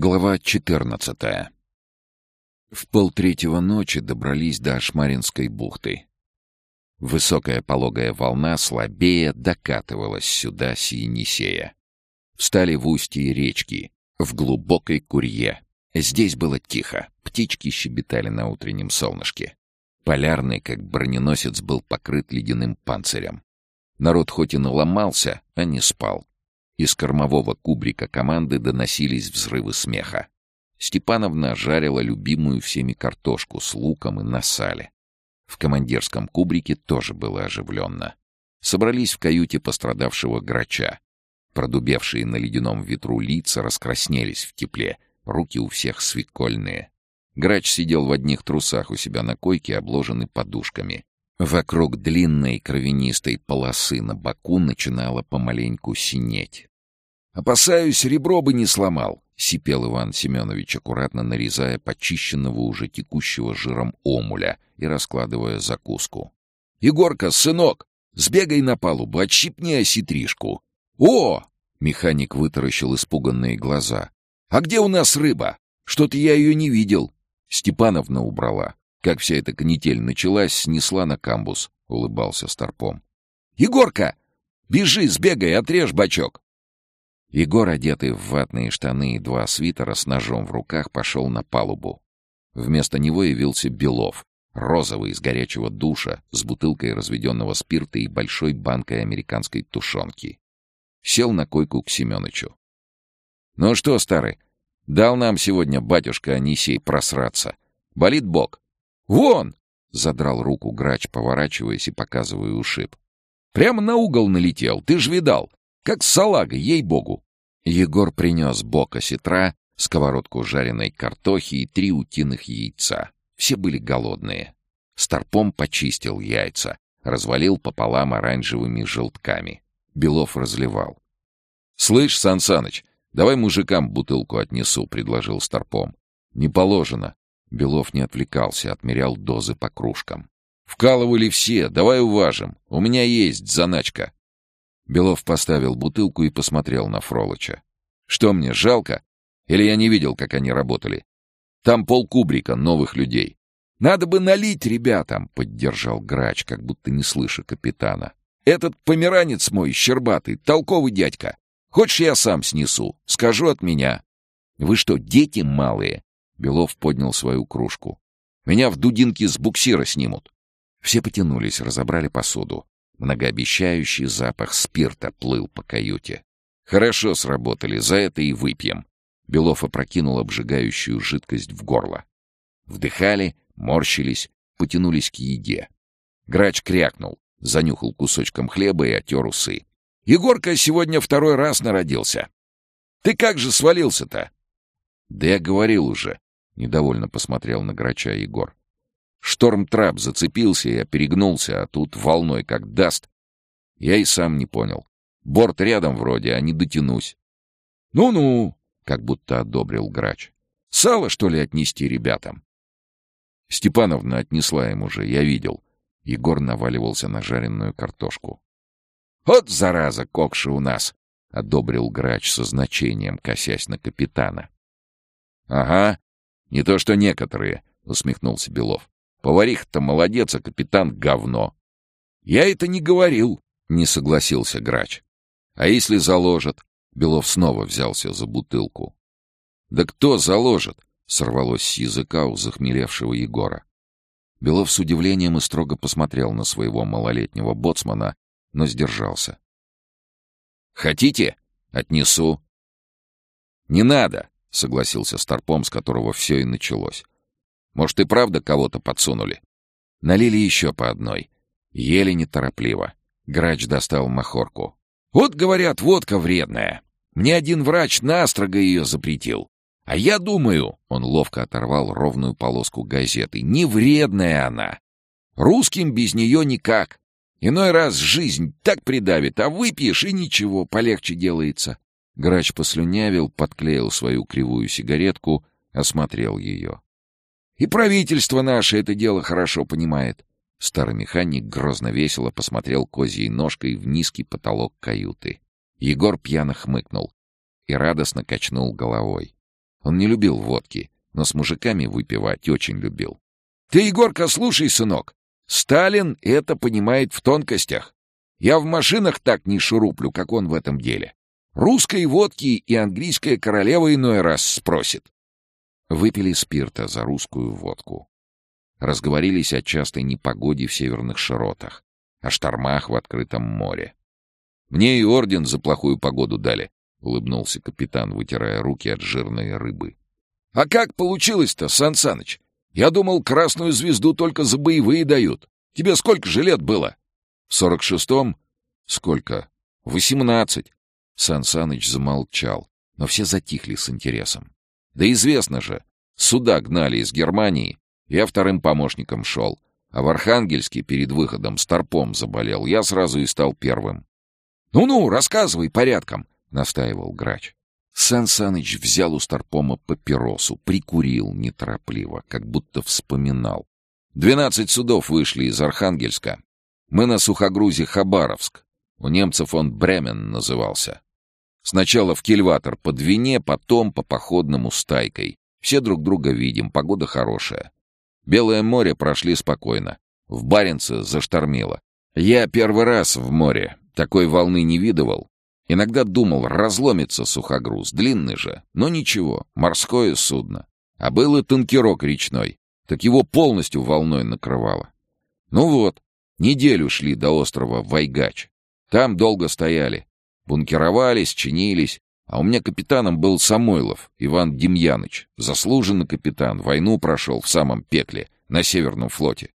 Глава 14 В полтретьего ночи добрались до Ашмаринской бухты. Высокая пологая волна слабее докатывалась сюда с Енисея. Встали в устье речки, в глубокой курье. Здесь было тихо, птички щебетали на утреннем солнышке. Полярный, как броненосец, был покрыт ледяным панцирем. Народ хоть и наломался, а не спал. Из кормового кубрика команды доносились взрывы смеха. Степановна жарила любимую всеми картошку с луком и на сале. В командирском кубрике тоже было оживленно. Собрались в каюте пострадавшего грача. Продубевшие на ледяном ветру лица раскраснелись в тепле, руки у всех свекольные. Грач сидел в одних трусах у себя на койке, обложенный подушками. Вокруг длинной кровянистой полосы на боку начинало помаленьку синеть. «Опасаюсь, ребро бы не сломал», — сипел Иван Семенович, аккуратно нарезая почищенного уже текущего жиром омуля и раскладывая закуску. «Егорка, сынок, сбегай на палубу, отщипни осетришку». «О!» — механик вытаращил испуганные глаза. «А где у нас рыба? Что-то я ее не видел». Степановна убрала. Как вся эта канитель началась, снесла на камбус, — улыбался Старпом. «Егорка! Бежи, сбегай, отрежь бачок!» Егор, одетый в ватные штаны и два свитера с ножом в руках, пошел на палубу. Вместо него явился Белов, розовый из горячего душа, с бутылкой разведенного спирта и большой банкой американской тушенки. Сел на койку к Семёнычу. «Ну что, старый, дал нам сегодня батюшка Анисей просраться. Болит бок?» «Вон!» — задрал руку грач, поворачиваясь и показывая ушиб. «Прямо на угол налетел, ты ж видал. Как салага, ей-богу. Егор принес бок осетра, сковородку жареной картохи и три утиных яйца. Все были голодные. Старпом почистил яйца, развалил пополам оранжевыми желтками. Белов разливал. «Слышь, Сан Саныч, давай мужикам бутылку отнесу», — предложил Старпом. «Не положено». Белов не отвлекался, отмерял дозы по кружкам. «Вкалывали все, давай уважим. У меня есть заначка». Белов поставил бутылку и посмотрел на Фролыча. «Что мне, жалко? Или я не видел, как они работали? Там полкубрика новых людей». «Надо бы налить ребятам», — поддержал грач, как будто не слыша капитана. «Этот померанец мой, щербатый, толковый дядька. Хочешь, я сам снесу? Скажу от меня». «Вы что, дети малые?» Белов поднял свою кружку. «Меня в дудинке с буксира снимут». Все потянулись, разобрали посуду. Многообещающий запах спирта плыл по каюте. «Хорошо сработали, за это и выпьем». Белов опрокинул обжигающую жидкость в горло. Вдыхали, морщились, потянулись к еде. Грач крякнул, занюхал кусочком хлеба и отер усы. «Егорка сегодня второй раз народился. Ты как же свалился-то?» «Да я говорил уже», — недовольно посмотрел на Грача Егор. Шторм-трап зацепился, я перегнулся, а тут волной как даст. Я и сам не понял. Борт рядом вроде, а не дотянусь. «Ну-ну», — как будто одобрил грач. «Сало, что ли, отнести ребятам?» Степановна отнесла им уже, я видел. Егор наваливался на жареную картошку. «Вот зараза, кокши у нас!» — одобрил грач со значением, косясь на капитана. «Ага, не то что некоторые», — усмехнулся Белов. Повариха-то молодец, а капитан — говно. Я это не говорил, — не согласился грач. А если заложат? Белов снова взялся за бутылку. Да кто заложит? — сорвалось с языка у захмелевшего Егора. Белов с удивлением и строго посмотрел на своего малолетнего боцмана, но сдержался. «Хотите? Отнесу». «Не надо», — согласился Старпом, с которого все и началось. Может, и правда кого-то подсунули? Налили еще по одной. Ели неторопливо. Грач достал махорку. «Вот, говорят, водка вредная. Мне один врач настрого ее запретил. А я думаю...» — он ловко оторвал ровную полоску газеты. «Не вредная она. Русским без нее никак. Иной раз жизнь так придавит, а выпьешь и ничего, полегче делается». Грач послюнявил, подклеил свою кривую сигаретку, осмотрел ее. И правительство наше это дело хорошо понимает. Старый механик грозно весело посмотрел козьей ножкой в низкий потолок каюты. Егор пьяно хмыкнул и радостно качнул головой. Он не любил водки, но с мужиками выпивать очень любил. «Ты, Егорка, слушай, сынок. Сталин это понимает в тонкостях. Я в машинах так не шуруплю, как он в этом деле. Русской водки и английская королева иной раз спросит». Выпили спирта за русскую водку. Разговорились о частой непогоде в северных широтах, о штормах в открытом море. «Мне и орден за плохую погоду дали», — улыбнулся капитан, вытирая руки от жирной рыбы. «А как получилось-то, Сан Саныч? Я думал, красную звезду только за боевые дают. Тебе сколько же лет было?» «В сорок шестом?» «Сколько?» «Восемнадцать». Сан Саныч замолчал, но все затихли с интересом. «Да известно же, сюда гнали из Германии, я вторым помощником шел, а в Архангельске перед выходом старпом заболел, я сразу и стал первым. «Ну-ну, рассказывай порядком», — настаивал грач. Сан взял у Старпома папиросу, прикурил неторопливо, как будто вспоминал. «Двенадцать судов вышли из Архангельска. Мы на сухогрузе Хабаровск. У немцев он Бремен назывался. Сначала в кильватор по Двине, потом по походному стайкой. Все друг друга видим, погода хорошая. Белое море прошли спокойно. В Баренце заштормило. Я первый раз в море, такой волны не видывал. Иногда думал, разломится сухогруз, длинный же, но ничего, морское судно. А был и танкерок речной, так его полностью волной накрывало. Ну вот, неделю шли до острова Вайгач. Там долго стояли, бункеровались, чинились, а у меня капитаном был Самойлов Иван Демьяныч, заслуженный капитан, войну прошел в самом пекле, на Северном флоте.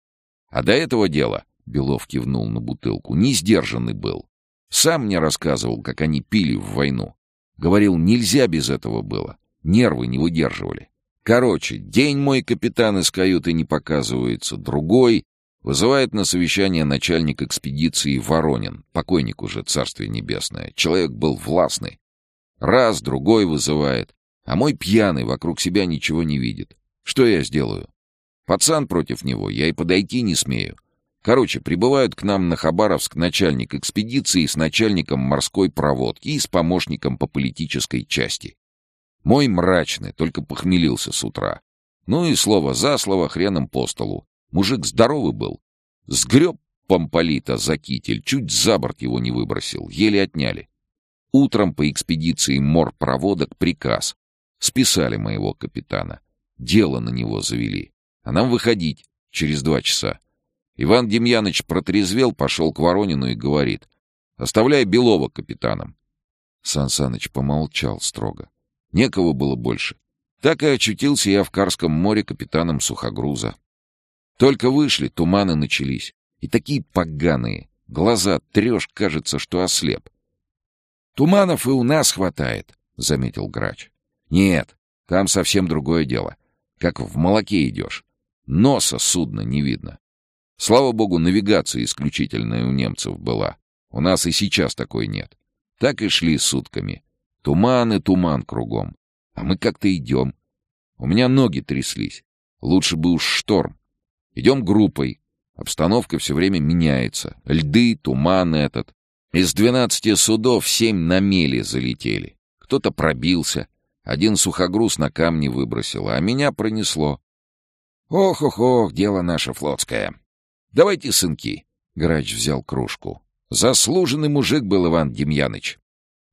А до этого дела Белов кивнул на бутылку. Не сдержанный был. Сам мне рассказывал, как они пили в войну. Говорил, нельзя без этого было. Нервы не выдерживали. Короче, день мой капитан из каюты не показывается, другой вызывает на совещание начальник экспедиции Воронин, покойник уже, царствие небесное. Человек был властный. Раз, другой вызывает, а мой пьяный вокруг себя ничего не видит. Что я сделаю? Пацан против него, я и подойти не смею. Короче, прибывают к нам на Хабаровск начальник экспедиции с начальником морской проводки и с помощником по политической части. Мой мрачный, только похмелился с утра. Ну и слово за слово хреном по столу. Мужик здоровый был. Сгреб помполита за китель, чуть за борт его не выбросил, еле отняли. Утром по экспедиции морпроводок приказ. Списали моего капитана. Дело на него завели. А нам выходить через два часа. Иван Демьяныч протрезвел, пошел к Воронину и говорит. «Оставляй Белова капитаном». Сан Саныч помолчал строго. Некого было больше. Так и очутился я в Карском море капитаном сухогруза. Только вышли, туманы начались. И такие поганые. Глаза трешь, кажется, что ослеп. «Туманов и у нас хватает», — заметил грач. «Нет, там совсем другое дело. Как в молоке идешь. Носа судна не видно. Слава богу, навигация исключительная у немцев была. У нас и сейчас такой нет. Так и шли сутками. Туман и туман кругом. А мы как-то идем. У меня ноги тряслись. Лучше бы уж шторм. Идем группой. Обстановка все время меняется. Льды, туман этот. Из двенадцати судов семь на мели залетели. Кто-то пробился. Один сухогруз на камни выбросил, а меня пронесло. Ох-ох-ох, дело наше флотское. Давайте, сынки. Грач взял кружку. Заслуженный мужик был Иван Демьяныч.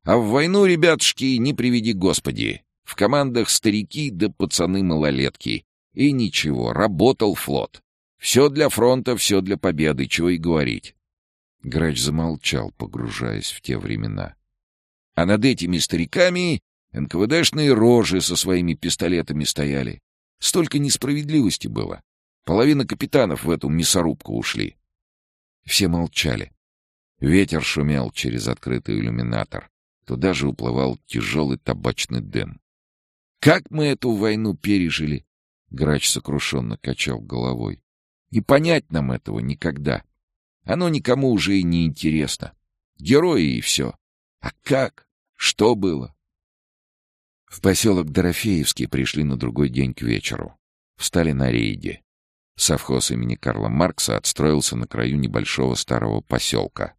А в войну, ребятушки, не приведи Господи. В командах старики да пацаны-малолетки. И ничего, работал флот. Все для фронта, все для победы, чего и говорить. Грач замолчал, погружаясь в те времена. А над этими стариками НКВДшные рожи со своими пистолетами стояли. Столько несправедливости было. Половина капитанов в эту мясорубку ушли. Все молчали. Ветер шумел через открытый иллюминатор. Туда же уплывал тяжелый табачный дым. «Как мы эту войну пережили?» Грач сокрушенно качал головой. «Не понять нам этого никогда. Оно никому уже и не интересно. Герои и все. А как? Что было?» В поселок Дорофеевский пришли на другой день к вечеру. Встали на рейде. Совхоз имени Карла Маркса отстроился на краю небольшого старого поселка.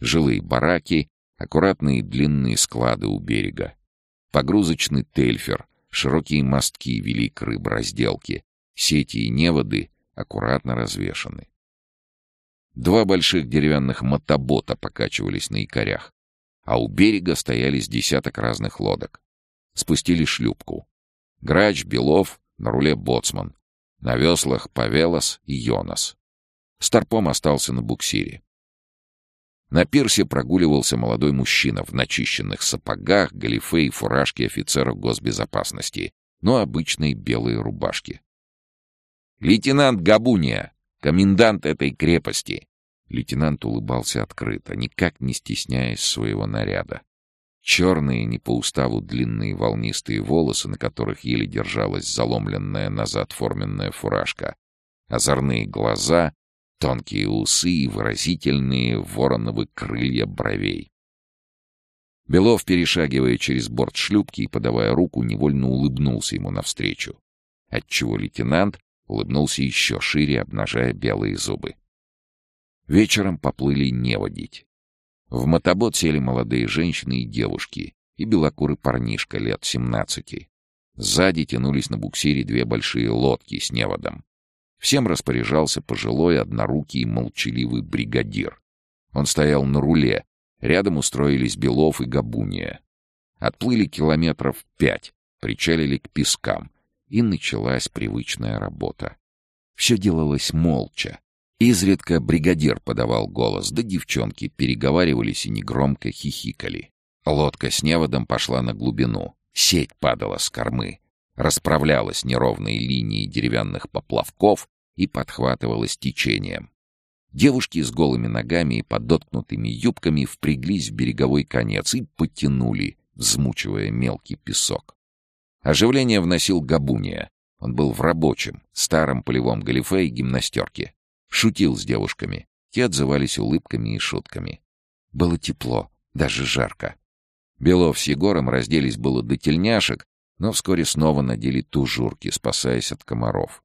Жилые бараки, аккуратные длинные склады у берега. Погрузочный тельфер, Широкие мостки вели к рыборазделке. Сети и неводы аккуратно развешаны. Два больших деревянных мотобота покачивались на якорях, а у берега стояли с десяток разных лодок. Спустили шлюпку. Грач, Белов, на руле боцман. На веслах Павелос и Йонас. Старпом остался на буксире. На пирсе прогуливался молодой мужчина в начищенных сапогах, галифе и фуражке офицера госбезопасности, но обычной белой рубашке. «Лейтенант Габуния, комендант этой крепости!» Лейтенант улыбался открыто, никак не стесняясь своего наряда. Черные, не по уставу длинные волнистые волосы, на которых еле держалась заломленная назад форменная фуражка, озорные глаза, тонкие усы и выразительные вороновы крылья бровей. Белов, перешагивая через борт шлюпки и подавая руку, невольно улыбнулся ему навстречу, отчего лейтенант улыбнулся еще шире, обнажая белые зубы. Вечером поплыли не водить. В мотобот сели молодые женщины и девушки, и белокурый парнишка лет семнадцати. Сзади тянулись на буксире две большие лодки с неводом. Всем распоряжался пожилой, однорукий молчаливый бригадир. Он стоял на руле, рядом устроились Белов и Габуния. Отплыли километров пять, причалили к пескам, и началась привычная работа. Все делалось молча. Изредка бригадир подавал голос, да девчонки переговаривались и негромко хихикали. Лодка с неводом пошла на глубину. Сеть падала с кормы. Расправлялась неровной линией деревянных поплавков и подхватывалась течением. Девушки с голыми ногами и подоткнутыми юбками впряглись в береговой конец и потянули, взмучивая мелкий песок. Оживление вносил Габуния. Он был в рабочем, старом полевом галифе и гимнастерке. Шутил с девушками. Те отзывались улыбками и шутками. Было тепло, даже жарко. Белов с Егором разделись было до тельняшек, но вскоре снова надели тужурки, спасаясь от комаров.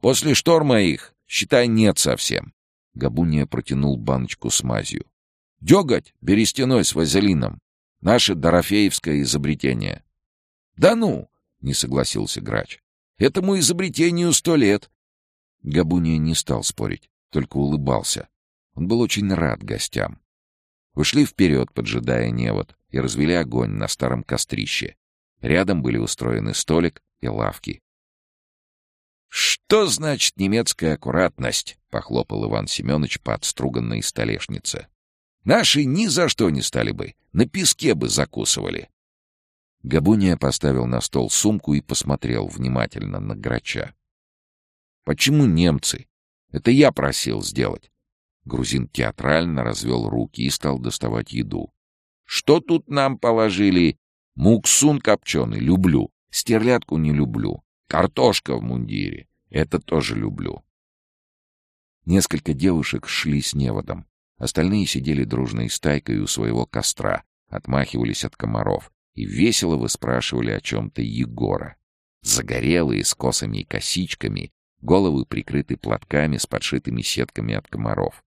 «После шторма их, считай, нет совсем». Габуния протянул баночку с мазью. «Деготь берестяной с вазелином. Наше дорофеевское изобретение». «Да ну!» — не согласился грач. «Этому изобретению сто лет». Габуния не стал спорить, только улыбался. Он был очень рад гостям. Ушли вперед, поджидая невод, и развели огонь на старом кострище. Рядом были устроены столик и лавки. «Что значит немецкая аккуратность?» — похлопал Иван Семенович по отструганной столешнице. «Наши ни за что не стали бы, на песке бы закусывали. Габуния поставил на стол сумку и посмотрел внимательно на грача. «Почему немцы? Это я просил сделать». Грузин театрально развел руки и стал доставать еду. «Что тут нам положили? Муксун копченый люблю, стерлядку не люблю, картошка в мундире, это тоже люблю». Несколько девушек шли с неводом. Остальные сидели дружной стайкой у своего костра, отмахивались от комаров и весело выспрашивали о чем-то Егора. Загорелые, с косами и косичками, головы прикрыты платками с подшитыми сетками от комаров.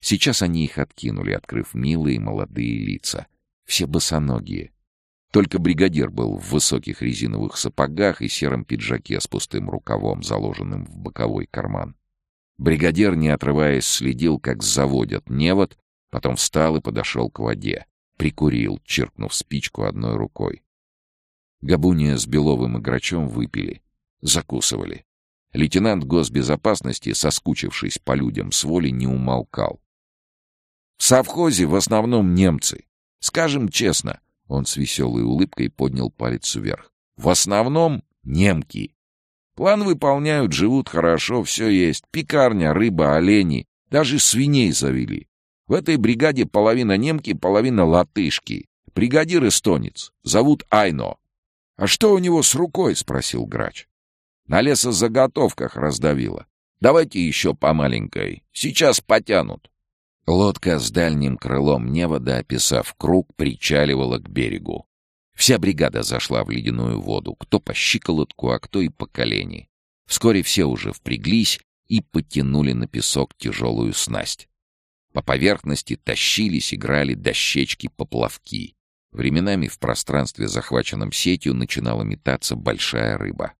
Сейчас они их откинули, открыв милые молодые лица. Все босоногие. Только бригадир был в высоких резиновых сапогах и сером пиджаке с пустым рукавом, заложенным в боковой карман. Бригадир, не отрываясь, следил, как заводят невод, потом встал и подошел к воде. Прикурил, чиркнув спичку одной рукой. Габуния с Беловым и Грачом выпили. Закусывали. Лейтенант госбезопасности, соскучившись по людям с воли, не умолкал. «В совхозе в основном немцы. Скажем честно». Он с веселой улыбкой поднял палец вверх. «В основном немки. План выполняют, живут хорошо, все есть. Пекарня, рыба, олени. Даже свиней завели. В этой бригаде половина немки, половина латышки. Бригадир эстонец. Зовут Айно. — А что у него с рукой? — спросил грач. — На лесозаготовках раздавило. Давайте еще по маленькой. Сейчас потянут. Лодка с дальним крылом невода, описав круг, причаливала к берегу. Вся бригада зашла в ледяную воду, кто по щиколотку, а кто и по колени. Вскоре все уже впряглись и подтянули на песок тяжелую снасть. По поверхности тащились, играли дощечки-поплавки. Временами в пространстве, захваченном сетью, начинала метаться большая рыба.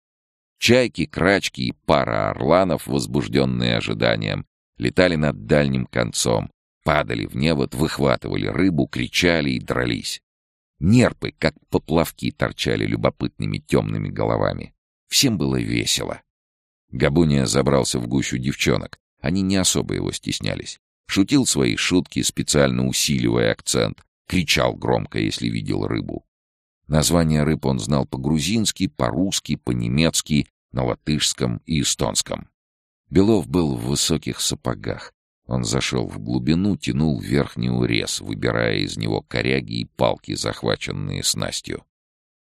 Чайки, крачки и пара орланов, возбужденные ожиданием, летали над дальним концом, падали в невод, выхватывали рыбу, кричали и дрались. Нерпы, как поплавки, торчали любопытными темными головами. Всем было весело. Габуния забрался в гущу девчонок. Они не особо его стеснялись. Шутил свои шутки, специально усиливая акцент. Кричал громко, если видел рыбу. Названия рыб он знал по-грузински, по-русски, по-немецки, на латышском и эстонском. Белов был в высоких сапогах. Он зашел в глубину, тянул верхний урез, выбирая из него коряги и палки, захваченные снастью.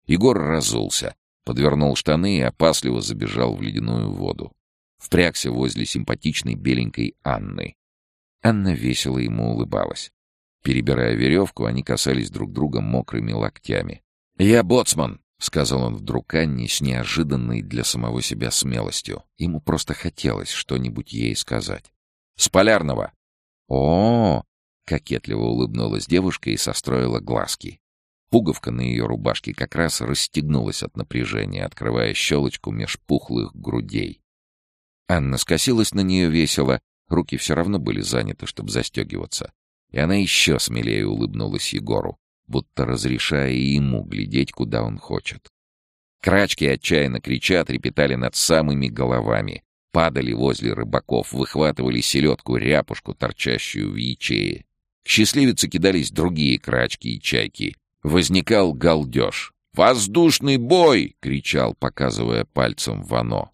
Егор разулся, подвернул штаны и опасливо забежал в ледяную воду. Впрягся возле симпатичной беленькой Анны. Анна весело ему улыбалась. Перебирая веревку, они касались друг друга мокрыми локтями. «Я боцман!» — сказал он вдруг Анне с неожиданной для самого себя смелостью. Ему просто хотелось что-нибудь ей сказать. «С полярного!» «О-о-о!» — кокетливо улыбнулась девушка и состроила глазки. Пуговка на ее рубашке как раз расстегнулась от напряжения, открывая щелочку меж пухлых грудей. Анна скосилась на нее весело, руки все равно были заняты, чтобы застегиваться. И она еще смелее улыбнулась Егору будто разрешая ему глядеть, куда он хочет. Крачки отчаянно кричат, репетали над самыми головами, падали возле рыбаков, выхватывали селедку, ряпушку, торчащую в ячее. К счастливице кидались другие крачки и чайки. Возникал галдеж. «Воздушный бой!» — кричал, показывая пальцем Вано.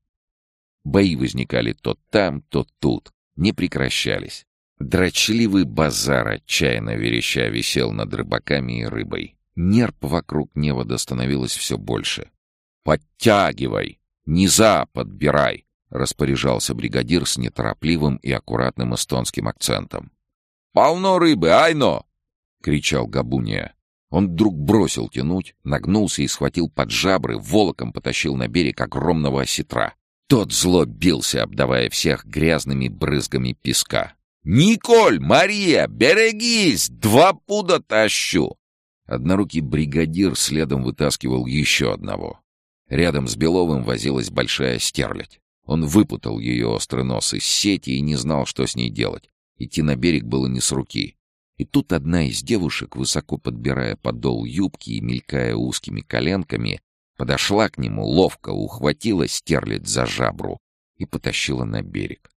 Бои возникали то там, то тут, не прекращались. Дрочливый базар, отчаянно вереща, висел над рыбаками и рыбой. Нерп вокруг невода становилось все больше. «Подтягивай! Низа подбирай!» — распоряжался бригадир с неторопливым и аккуратным эстонским акцентом. «Полно рыбы, айно!» — кричал Габуния. Он вдруг бросил тянуть, нагнулся и схватил под жабры, волоком потащил на берег огромного осетра. Тот зло бился, обдавая всех грязными брызгами песка. «Николь! Мария! Берегись! Два пуда тащу!» Однорукий бригадир следом вытаскивал еще одного. Рядом с Беловым возилась большая стерлядь. Он выпутал ее острый нос из сети и не знал, что с ней делать. Идти на берег было не с руки. И тут одна из девушек, высоко подбирая подол юбки и мелькая узкими коленками, подошла к нему, ловко ухватила стерлядь за жабру и потащила на берег.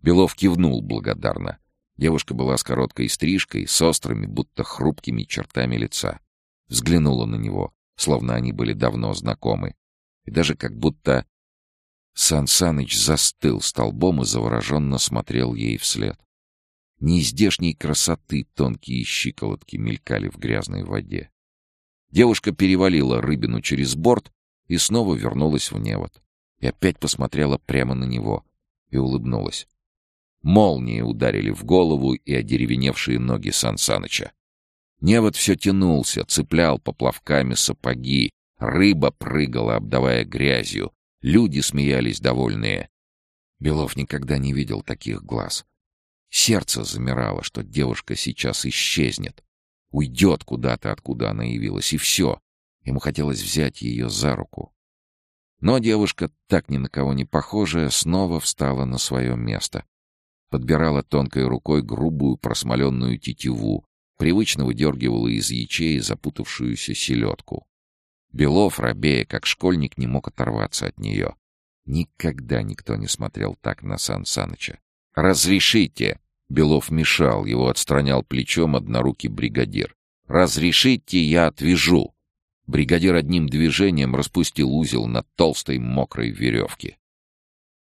Белов кивнул благодарно. Девушка была с короткой стрижкой, с острыми, будто хрупкими чертами лица. Взглянула на него, словно они были давно знакомы. И даже как будто Сан Саныч застыл столбом и завороженно смотрел ей вслед. Неиздешней красоты тонкие щиколотки мелькали в грязной воде. Девушка перевалила рыбину через борт и снова вернулась в невод. И опять посмотрела прямо на него и улыбнулась. Молнии ударили в голову и одеревеневшие ноги Сансаныча. Невод все тянулся, цеплял поплавками сапоги, рыба прыгала, обдавая грязью, люди смеялись довольные. Белов никогда не видел таких глаз. Сердце замирало, что девушка сейчас исчезнет, уйдет куда-то, откуда она явилась, и все. Ему хотелось взять ее за руку. Но девушка, так ни на кого не похожая, снова встала на свое место подбирала тонкой рукой грубую просмоленную тетиву, привычно выдергивала из ячеи запутавшуюся селедку. Белов, рабея, как школьник, не мог оторваться от нее. Никогда никто не смотрел так на Сан Саныча. «Разрешите!» Белов мешал, его отстранял плечом однорукий бригадир. «Разрешите, я отвяжу!» Бригадир одним движением распустил узел на толстой мокрой веревке.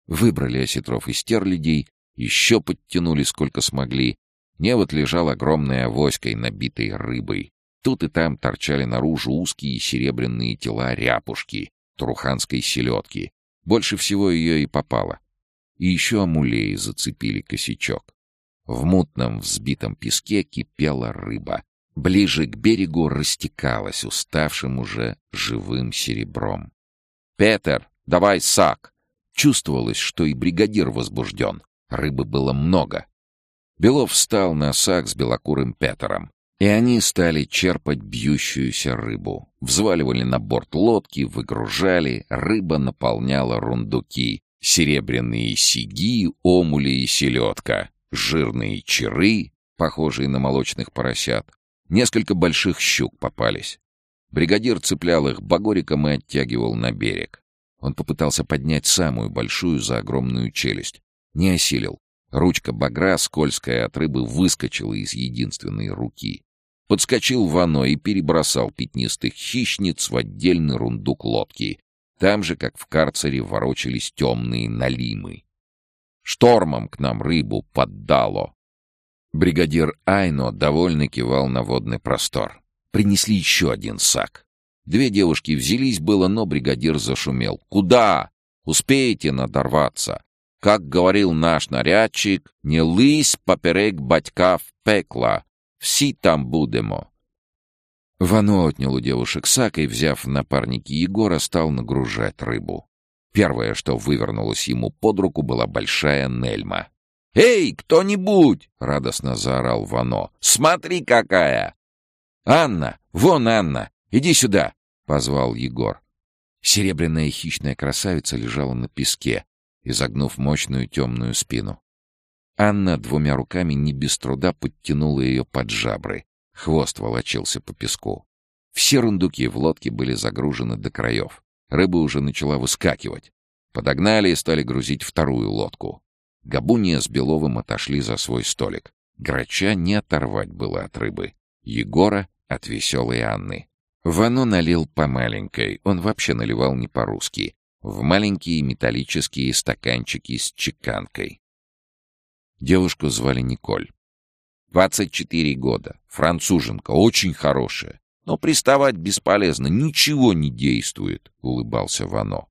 Выбрали осетров и стерлядей, еще подтянули сколько смогли. Невод лежал огромной авоськой, набитой рыбой. Тут и там торчали наружу узкие серебряные тела ряпушки, туруханской селедки. Больше всего ее и попало. И еще амулеи зацепили косячок. В мутном взбитом песке кипела рыба. Ближе к берегу растекалась уставшим уже живым серебром. «Петер, давай сак!» Чувствовалось, что и бригадир возбужден. Рыбы было много. Белов встал на сак с белокурым Петером. И они стали черпать бьющуюся рыбу. Взваливали на борт лодки, выгружали, рыба наполняла рундуки. Серебряные сиги, омули и селедка, жирные черы, похожие на молочных поросят. Несколько больших щук попались. Бригадир цеплял их багориком и оттягивал на берег. Он попытался поднять самую большую за огромную челюсть. Не осилил. Ручка багра, скользкая от рыбы, выскочила из единственной руки. Подскочил Вано и перебросал пятнистых хищниц в отдельный рундук лодки. Там же, как в карцере, ворочались темные налимы. Штормом к нам рыбу поддало. Бригадир Айно довольно кивал на водный простор. Принесли еще один сак. Две девушки взялись было, но бригадир зашумел. «Куда? Успеете надорваться? Как говорил наш нарядчик, не лись поперек батька в пекло. Все там будемо». Вано отнял у девушек сак и, взяв напарники Егора, стал нагружать рыбу. Первое, что вывернулось ему под руку, была большая нельма. «Эй, кто-нибудь!» — радостно заорал Вано. «Смотри, какая!» «Анна! Вон Анна! Иди сюда!» — позвал Егор. Серебряная хищная красавица лежала на песке, изогнув мощную темную спину. Анна двумя руками не без труда подтянула ее под жабры. Хвост волочился по песку. Все рундуки в лодке были загружены до краев. Рыба уже начала выскакивать. Подогнали и стали грузить вторую лодку. Габуния с Беловым отошли за свой столик. Грача не оторвать было от рыбы. Егора — от веселой Анны. Вано налил по маленькой, он вообще наливал не по-русски, в маленькие металлические стаканчики с чеканкой. Девушку звали Николь. 24 года, француженка, очень хорошая. Но приставать бесполезно, ничего не действует, — улыбался Вано.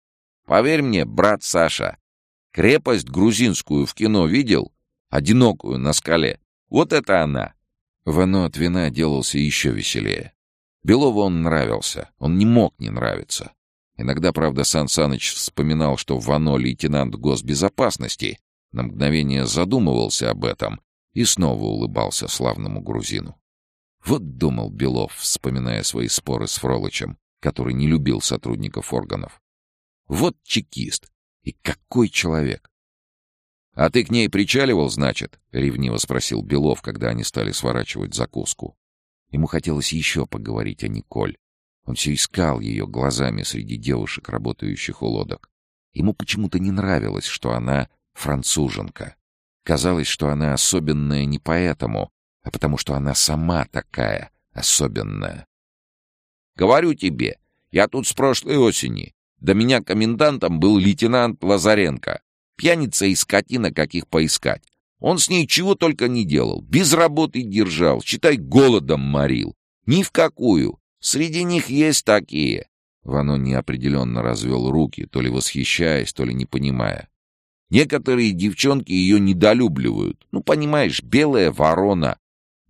Поверь мне, брат Саша, крепость грузинскую в кино видел? Одинокую на скале. Вот это она. Вано от вина делался еще веселее. Белову он нравился, он не мог не нравиться. Иногда, правда, Сан Саныч вспоминал, что Вано — лейтенант госбезопасности, на мгновение задумывался об этом и снова улыбался славному грузину. Вот думал Белов, вспоминая свои споры с Фролычем, который не любил сотрудников органов. Вот чекист. И какой человек! — А ты к ней причаливал, значит? — ревниво спросил Белов, когда они стали сворачивать закуску. Ему хотелось еще поговорить о Николь. Он все искал ее глазами среди девушек, работающих у лодок. Ему почему-то не нравилось, что она француженка. Казалось, что она особенная не поэтому, а потому что она сама такая особенная. «Говорю тебе, я тут с прошлой осени. До меня комендантом был лейтенант Лазаренко. Пьяница и скотина, каких поискать. Он с ней чего только не делал. Без работы держал, считай, голодом морил. Ни в какую. Среди них есть такие. Вано неопределенно развел руки, то ли восхищаясь, то ли не понимая. Некоторые девчонки ее недолюбливают. Ну, понимаешь, белая ворона.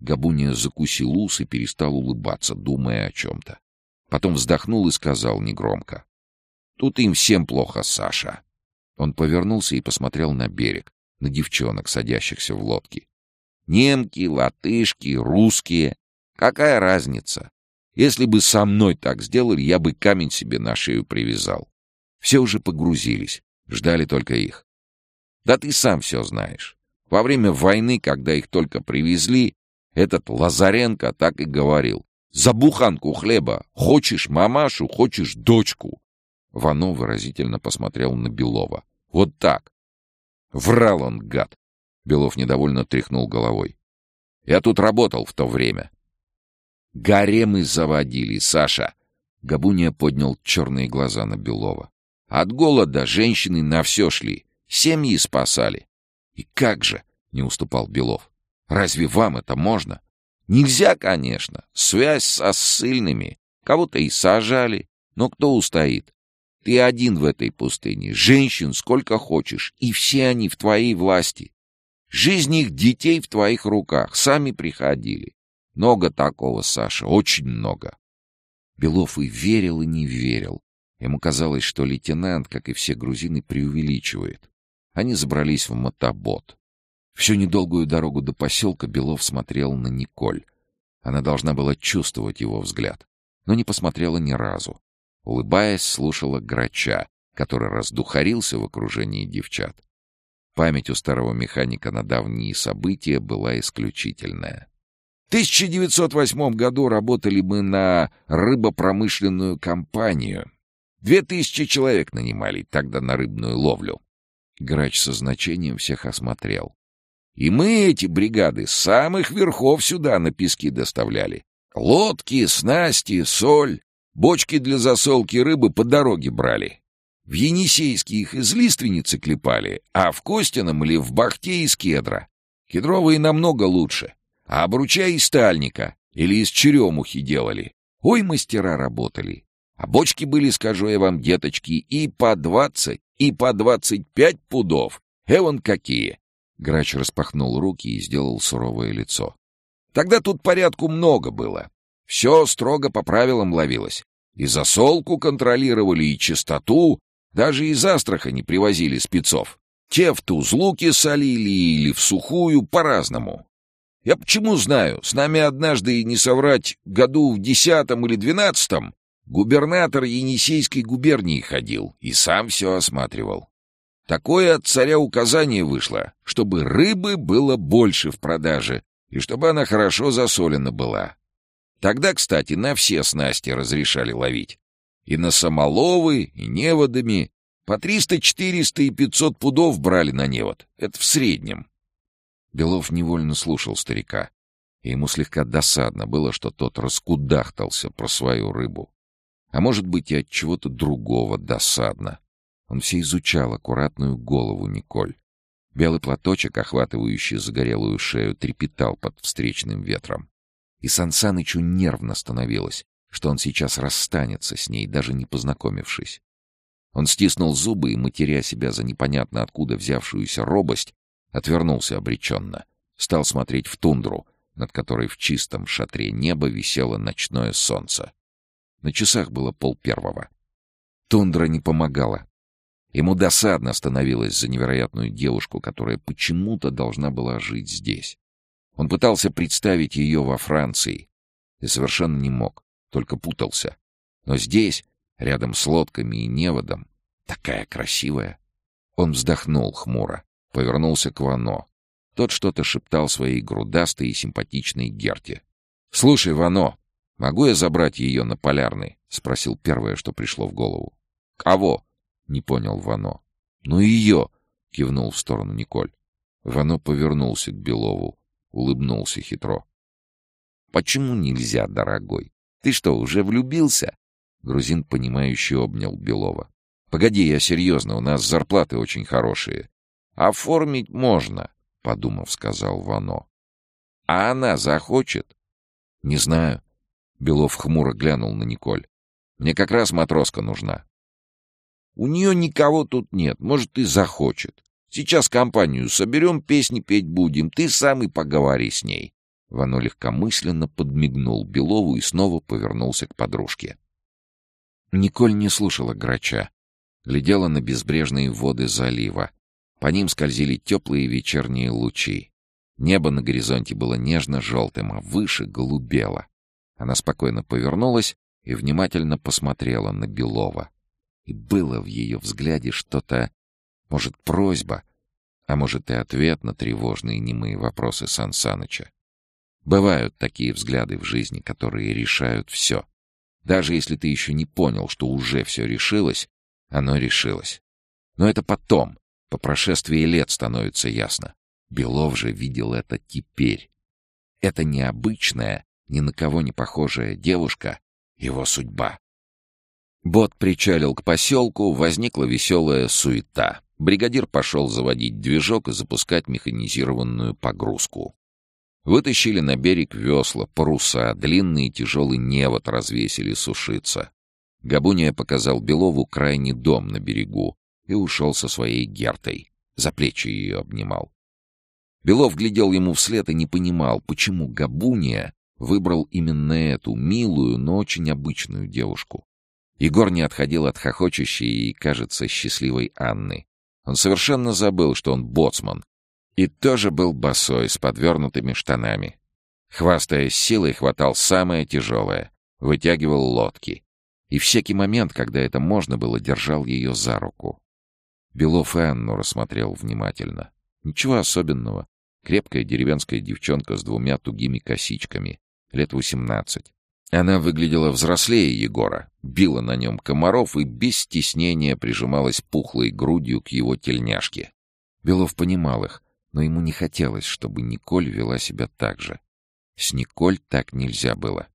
Габуния закусил ус и перестал улыбаться, думая о чем-то. Потом вздохнул и сказал негромко. «Тут им всем плохо, Саша». Он повернулся и посмотрел на берег, на девчонок, садящихся в лодки. «Немки, латышки, русские. Какая разница? Если бы со мной так сделали, я бы камень себе на шею привязал. Все уже погрузились, ждали только их. Да ты сам все знаешь. Во время войны, когда их только привезли, этот Лазаренко так и говорил. «За буханку хлеба! Хочешь мамашу, хочешь дочку!» Вано выразительно посмотрел на Белова. «Вот так!» Врал он, гад! Белов недовольно тряхнул головой. «Я тут работал в то время». «Гаремы заводили, Саша!» Габуния поднял черные глаза на Белова. «От голода женщины на все шли. Семьи спасали. И как же, не уступал Белов. Разве вам это можно? Нельзя, конечно. Связь со ссыльными. Кого-то и сажали. Но кто устоит? Ты один в этой пустыне. Женщин сколько хочешь. И все они в твоей власти. Жизнь их детей в твоих руках. Сами приходили. Много такого, Саша, очень много. Белов и верил, и не верил. Ему казалось, что лейтенант, как и все грузины, преувеличивает. Они забрались в мотобот. Всю недолгую дорогу до поселка Белов смотрел на Николь. Она должна была чувствовать его взгляд, но не посмотрела ни разу. Улыбаясь, слушала грача, который раздухарился в окружении девчат. Память у старого механика на давние события была исключительная. В 1908 году работали мы на рыбопромышленную компанию. Две тысячи человек нанимали тогда на рыбную ловлю. Грач со значением всех осмотрел. И мы эти бригады с самых верхов сюда на пески доставляли. Лодки, снасти, соль, бочки для засолки рыбы по дороге брали. В Енисейске их из лиственницы клепали, а в Костином или в Бахте из кедра. Кедровые намного лучше. А обруча из стальника или из черемухи делали. Ой, мастера работали. А бочки были, скажу я вам, деточки, и по двадцать, и по двадцать пять пудов. Эвон какие! Грач распахнул руки и сделал суровое лицо. Тогда тут порядку много было. Все строго по правилам ловилось. И засолку контролировали, и чистоту, даже из Астрахани привозили спецов. Те в Тузлуке солили или в сухую, по-разному. Я почему знаю, с нами однажды, не соврать, году в десятом или двенадцатом, губернатор Енисейской губернии ходил и сам все осматривал. Такое от царя указание вышло, чтобы рыбы было больше в продаже и чтобы она хорошо засолена была. Тогда, кстати, на все снасти разрешали ловить. И на самоловы, и неводами. По триста, четыреста и пятьсот пудов брали на невод. Это в среднем. Белов невольно слушал старика. И ему слегка досадно было, что тот раскудахтался про свою рыбу. А может быть, и от чего-то другого досадно. Он все изучал аккуратную голову Николь. Белый платочек, охватывающий загорелую шею, трепетал под встречным ветром. И Сансанычу нервно становилось что он сейчас расстанется с ней, даже не познакомившись. Он стиснул зубы и, матеря себя за непонятно откуда взявшуюся робость, отвернулся обреченно, стал смотреть в тундру, над которой в чистом шатре неба висело ночное солнце. На часах было пол первого. Тундра не помогала. Ему досадно становилось за невероятную девушку, которая почему-то должна была жить здесь. Он пытался представить ее во Франции и совершенно не мог только путался. Но здесь, рядом с лодками и неводом, такая красивая. Он вздохнул хмуро, повернулся к Вано. Тот что-то шептал своей грудастой и симпатичной Герте. «Слушай, Вано, могу я забрать ее на Полярный?» — спросил первое, что пришло в голову. «Кого?» — не понял Вано. «Ну ее!» — кивнул в сторону Николь. Вано повернулся к Белову, улыбнулся хитро. «Почему нельзя, дорогой? Ты что, уже влюбился?» Грузин, понимающе обнял Белова. «Погоди, я серьезно, у нас зарплаты очень хорошие». «Оформить можно», — подумав, сказал Вано. «А она захочет?» «Не знаю». Белов хмуро глянул на Николь. «Мне как раз матроска нужна». «У нее никого тут нет, может, и захочет. Сейчас компанию соберем, песни петь будем, ты сам и поговори с ней. Вано легкомысленно подмигнул Белову и снова повернулся к подружке. Николь не слушала грача. Глядела на безбрежные воды залива. По ним скользили теплые вечерние лучи. Небо на горизонте было нежно-желтым, а выше голубело. Она спокойно повернулась и внимательно посмотрела на Белова. И было в ее взгляде что-то, может, просьба, а может и ответ на тревожные немые вопросы Сан Саныча. Бывают такие взгляды в жизни, которые решают все. Даже если ты еще не понял, что уже все решилось, оно решилось. Но это потом, по прошествии лет становится ясно. Белов же видел это теперь. Это необычная, ни на кого не похожая девушка — его судьба. Бот причалил к поселку, возникла веселая суета. Бригадир пошел заводить движок и запускать механизированную погрузку. Вытащили на берег весла, паруса, длинный и тяжелый невод развесили сушиться. Габуния показал Белову крайний дом на берегу и ушел со своей Гертой. За плечи ее обнимал. Белов глядел ему вслед и не понимал, почему Габуния выбрал именно эту милую, но очень обычную девушку. Егор не отходил от хохочущей и, кажется, счастливой Анны. Он совершенно забыл, что он боцман, и тоже был босой, с подвернутыми штанами. Хвастаясь силой, хватал самое тяжелое, вытягивал лодки. И всякий момент, когда это можно было, держал ее за руку. Белов и Анну рассмотрел внимательно. Ничего особенного. Крепкая деревенская девчонка с двумя тугими косичками. Лет восемнадцать. Она выглядела взрослее Егора, била на нем комаров и без стеснения прижималась пухлой грудью к его тельняшке. Белов понимал их, но ему не хотелось, чтобы Николь вела себя так же. С Николь так нельзя было.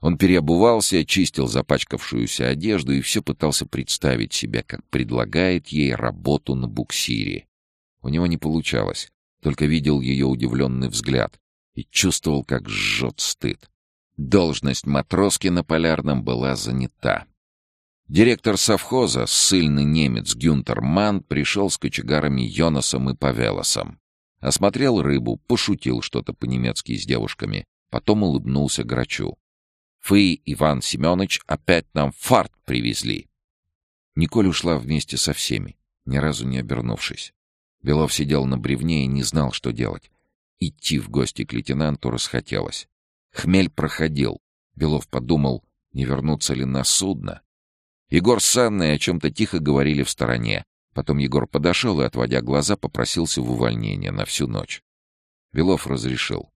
Он переобувался, чистил запачкавшуюся одежду и все пытался представить себя, как предлагает ей работу на буксире. У него не получалось, только видел ее удивленный взгляд и чувствовал, как жжет стыд. Должность матроски на Полярном была занята. Директор совхоза, ссыльный немец Гюнтер Ман, пришел с кочегарами Йонасом и Павелосом. Осмотрел рыбу, пошутил что-то по-немецки с девушками, потом улыбнулся Грачу. Вы, Иван Семенович, опять нам фарт привезли. Николь ушла вместе со всеми, ни разу не обернувшись. Белов сидел на бревне и не знал, что делать. Идти в гости к лейтенанту расхотелось. Хмель проходил. Белов подумал, не вернуться ли на судно. Егор с Анной о чем-то тихо говорили в стороне. Потом Егор подошел и, отводя глаза, попросился в увольнение на всю ночь. Белов разрешил.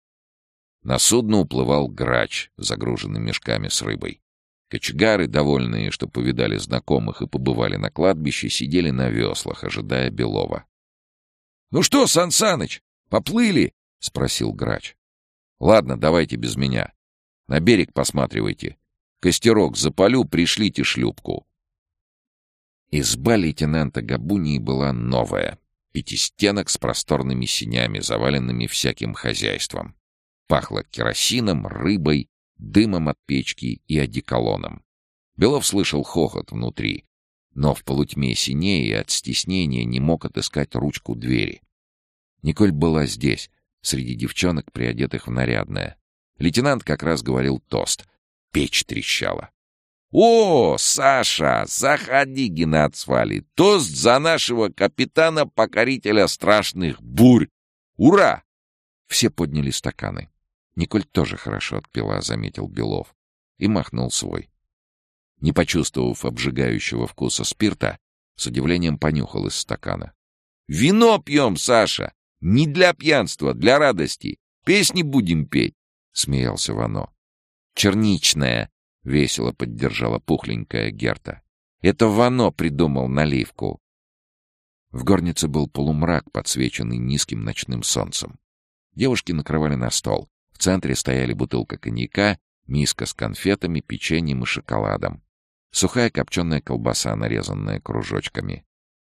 На судно уплывал грач, загруженный мешками с рыбой. Кочегары, довольные, что повидали знакомых и побывали на кладбище, сидели на веслах, ожидая Белова. — Ну что, Сан Саныч, поплыли? — спросил грач. — Ладно, давайте без меня. На берег посматривайте. Костерок запалю, пришлите шлюпку. Изба лейтенанта Габунии была новая. Пятистенок с просторными синями, заваленными всяким хозяйством. Пахло керосином, рыбой, дымом от печки и одеколоном. Белов слышал хохот внутри, но в полутьме синее от стеснения не мог отыскать ручку двери. Николь была здесь, среди девчонок, приодетых в нарядное. Лейтенант как раз говорил тост. Печь трещала. «О, Саша, заходи, Геннад свали! Тост за нашего капитана-покорителя страшных бурь! Ура!» Все подняли стаканы. Николь тоже хорошо отпила, заметил Белов. И махнул свой. Не почувствовав обжигающего вкуса спирта, с удивлением понюхал из стакана. «Вино пьем, Саша! Не для пьянства, для радости! Песни будем петь!» — смеялся Вано. «Черничная!» — весело поддержала пухленькая Герта. «Это Вано придумал наливку!» В горнице был полумрак, подсвеченный низким ночным солнцем. Девушки накрывали на стол. В центре стояли бутылка коньяка, миска с конфетами, печеньем и шоколадом. Сухая копченая колбаса, нарезанная кружочками.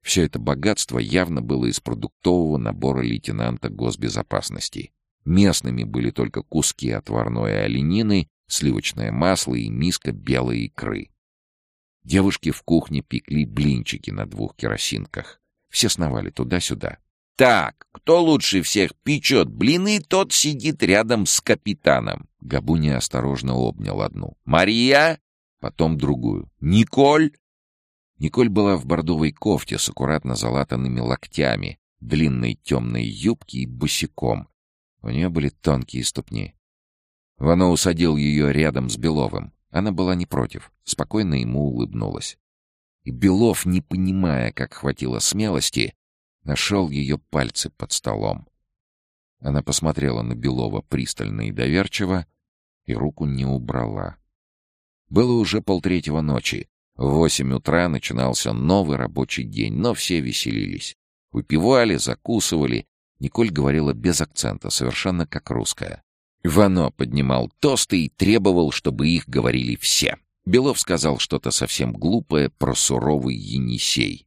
Все это богатство явно было из продуктового набора лейтенанта госбезопасности. Местными были только куски отварной оленины, сливочное масло и миска белой икры. Девушки в кухне пекли блинчики на двух керосинках. Все сновали туда-сюда. «Так, кто лучше всех печет блины, тот сидит рядом с капитаном». Габуни осторожно обнял одну. «Мария!» Потом другую. «Николь!» Николь была в бордовой кофте с аккуратно залатанными локтями, длинной темной юбке и босиком. У нее были тонкие ступни. Вано усадил ее рядом с Беловым. Она была не против, спокойно ему улыбнулась. И Белов, не понимая, как хватило смелости, Нашел ее пальцы под столом. Она посмотрела на Белова пристально и доверчиво, и руку не убрала. Было уже полтретьего ночи. В восемь утра начинался новый рабочий день, но все веселились. Выпивали, закусывали. Николь говорила без акцента, совершенно как русская. Вано поднимал тосты и требовал, чтобы их говорили все. Белов сказал что-то совсем глупое про суровый Енисей.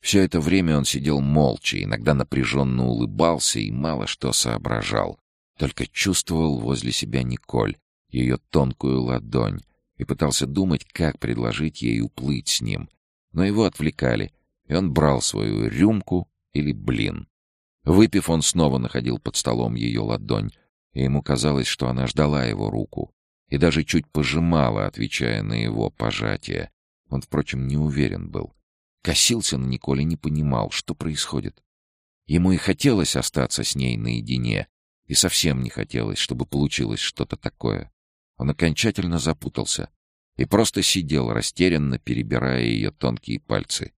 Все это время он сидел молча, иногда напряженно улыбался и мало что соображал. Только чувствовал возле себя Николь, ее тонкую ладонь, и пытался думать, как предложить ей уплыть с ним. Но его отвлекали, и он брал свою рюмку или блин. Выпив, он снова находил под столом ее ладонь, и ему казалось, что она ждала его руку, и даже чуть пожимала, отвечая на его пожатие. Он, впрочем, не уверен был. Косился на Николе, не понимал, что происходит. Ему и хотелось остаться с ней наедине, И совсем не хотелось, чтобы получилось что-то такое. Он окончательно запутался и просто сидел растерянно, перебирая ее тонкие пальцы.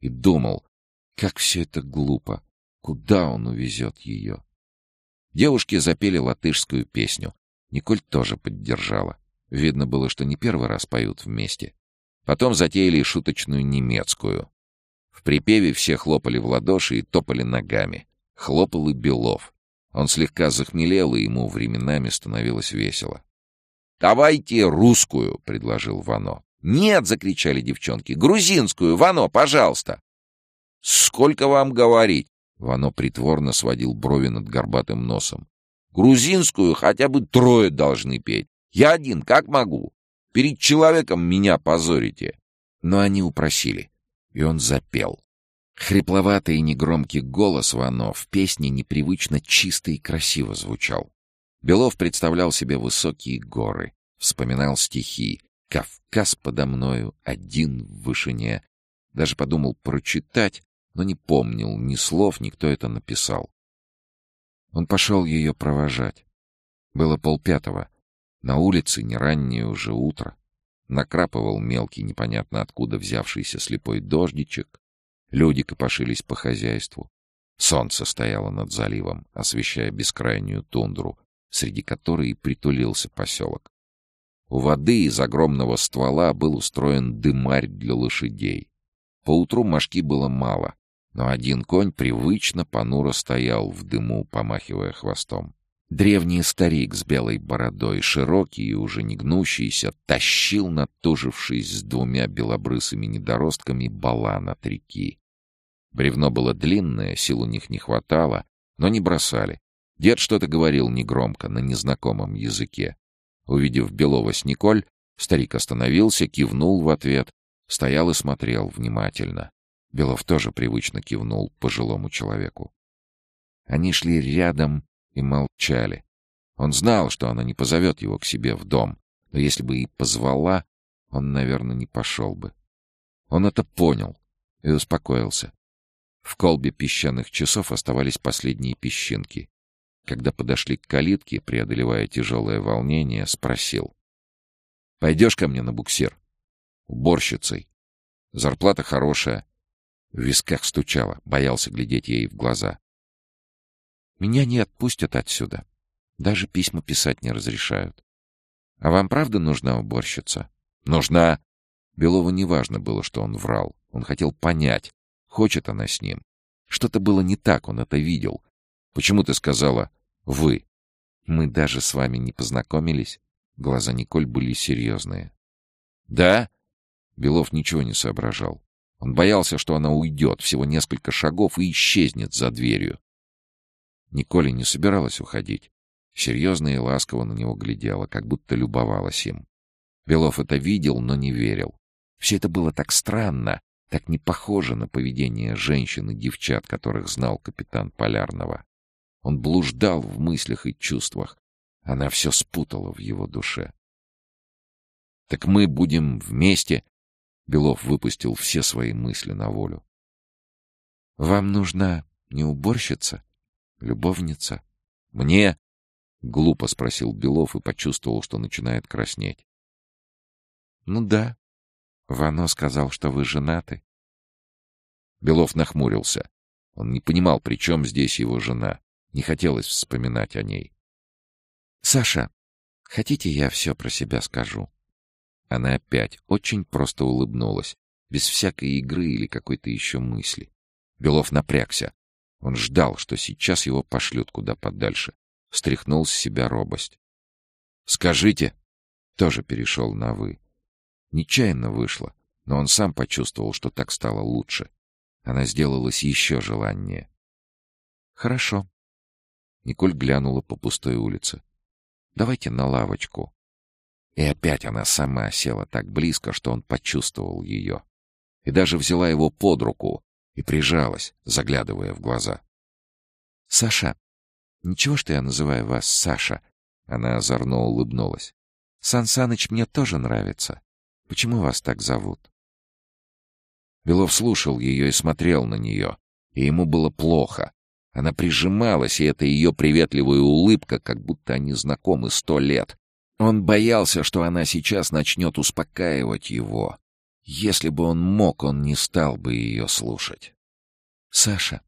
И думал, как все это глупо, куда он увезет ее. Девушки запели латышскую песню. Николь тоже поддержала. Видно было, что не первый раз поют вместе. Потом затеяли шуточную немецкую. В припеве все хлопали в ладоши и топали ногами. Хлопал и Белов. Он слегка захмелел, и ему временами становилось весело. «Давайте русскую», — предложил Вано. «Нет!» — закричали девчонки. «Грузинскую! Вано, пожалуйста!» «Сколько вам говорить?» Вано притворно сводил брови над горбатым носом. «Грузинскую хотя бы трое должны петь. Я один, как могу. Перед человеком меня позорите». Но они упросили, и он запел. Хрипловатый и негромкий голос Вано в песне непривычно чисто и красиво звучал. Белов представлял себе высокие горы, вспоминал стихи «Кавказ подо мною, один в вышине». Даже подумал прочитать, но не помнил ни слов, ни кто это написал. Он пошел ее провожать. Было полпятого. На улице не раннее уже утро. Накрапывал мелкий, непонятно откуда взявшийся слепой дождичек. Люди копошились по хозяйству. Солнце стояло над заливом, освещая бескрайнюю тундру, среди которой притулился поселок. У воды из огромного ствола был устроен дымарь для лошадей. Поутру мошки было мало, но один конь привычно понуро стоял в дыму, помахивая хвостом. Древний старик с белой бородой, широкий и уже не гнущийся, тащил, натужившись с двумя белобрысыми недоростками, балан от реки. Бревно было длинное, сил у них не хватало, но не бросали. Дед что-то говорил негромко, на незнакомом языке. Увидев Белова с Николь, старик остановился, кивнул в ответ, стоял и смотрел внимательно. Белов тоже привычно кивнул пожилому человеку. Они шли рядом и молчали. Он знал, что она не позовет его к себе в дом, но если бы и позвала, он, наверное, не пошел бы. Он это понял и успокоился. В колбе песчаных часов оставались последние песчинки. Когда подошли к калитке, преодолевая тяжелое волнение, спросил. «Пойдешь ко мне на буксир?» «Уборщицей. Зарплата хорошая». В висках стучало, боялся глядеть ей в глаза. Меня не отпустят отсюда. Даже письма писать не разрешают. А вам правда нужна уборщица? Нужна. Белову неважно было, что он врал. Он хотел понять, хочет она с ним. Что-то было не так, он это видел. Почему ты сказала «вы»? Мы даже с вами не познакомились. Глаза Николь были серьезные. «Да?» Белов ничего не соображал. Он боялся, что она уйдет всего несколько шагов и исчезнет за дверью. Николя не собиралась уходить. Серьезно и ласково на него глядела, как будто любовалась им. Белов это видел, но не верил. Все это было так странно, так не похоже на поведение женщин и девчат, которых знал капитан Полярного. Он блуждал в мыслях и чувствах. Она все спутала в его душе. «Так мы будем вместе?» Белов выпустил все свои мысли на волю. «Вам нужна не уборщица?» Любовница? Мне? Глупо спросил Белов и почувствовал, что начинает краснеть. Ну да. Вано сказал, что вы женаты. Белов нахмурился. Он не понимал, при чем здесь его жена. Не хотелось вспоминать о ней. «Саша, хотите, я все про себя скажу?» Она опять очень просто улыбнулась, без всякой игры или какой-то еще мысли. Белов напрягся. Он ждал, что сейчас его пошлют куда подальше. Стряхнул с себя робость. «Скажите!» Тоже перешел на «вы». Нечаянно вышло, но он сам почувствовал, что так стало лучше. Она сделалась еще желаннее. «Хорошо». Николь глянула по пустой улице. «Давайте на лавочку». И опять она сама села так близко, что он почувствовал ее. И даже взяла его под руку, и прижалась, заглядывая в глаза. «Саша! Ничего, что я называю вас Саша?» Она озорно улыбнулась. «Сан Саныч мне тоже нравится. Почему вас так зовут?» Белов слушал ее и смотрел на нее, и ему было плохо. Она прижималась, и эта ее приветливая улыбка, как будто они знакомы сто лет. Он боялся, что она сейчас начнет успокаивать его. Если бы он мог, он не стал бы ее слушать. «Саша,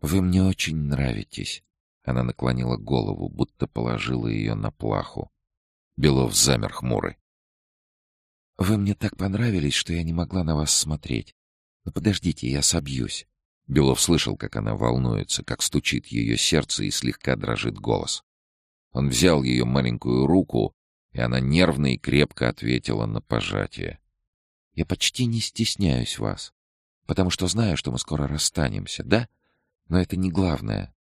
вы мне очень нравитесь». Она наклонила голову, будто положила ее на плаху. Белов замер хмурый. «Вы мне так понравились, что я не могла на вас смотреть. Но подождите, я собьюсь». Белов слышал, как она волнуется, как стучит ее сердце и слегка дрожит голос. Он взял ее маленькую руку, и она нервно и крепко ответила на пожатие. «Я почти не стесняюсь вас, потому что знаю, что мы скоро расстанемся, да? Но это не главное.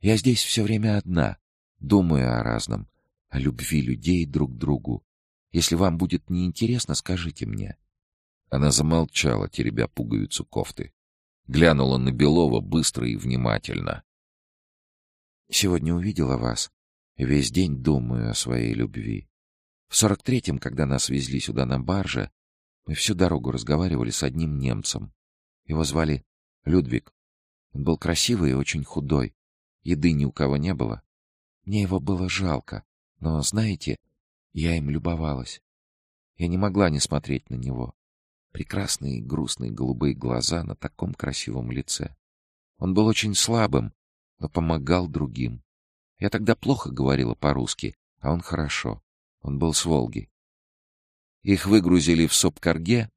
Я здесь все время одна, думаю о разном, о любви людей друг к другу. Если вам будет неинтересно, скажите мне». Она замолчала, теребя пуговицу кофты. Глянула на Белова быстро и внимательно. «Сегодня увидела вас. Весь день думаю о своей любви. В сорок третьем, когда нас везли сюда на барже, мы всю дорогу разговаривали с одним немцем. Его звали Людвиг. Он был красивый и очень худой. Еды ни у кого не было. Мне его было жалко. Но, знаете, я им любовалась. Я не могла не смотреть на него. Прекрасные грустные голубые глаза на таком красивом лице. Он был очень слабым, но помогал другим. Я тогда плохо говорила по-русски, а он хорошо. Он был с Волги. Их выгрузили в Сопкарге,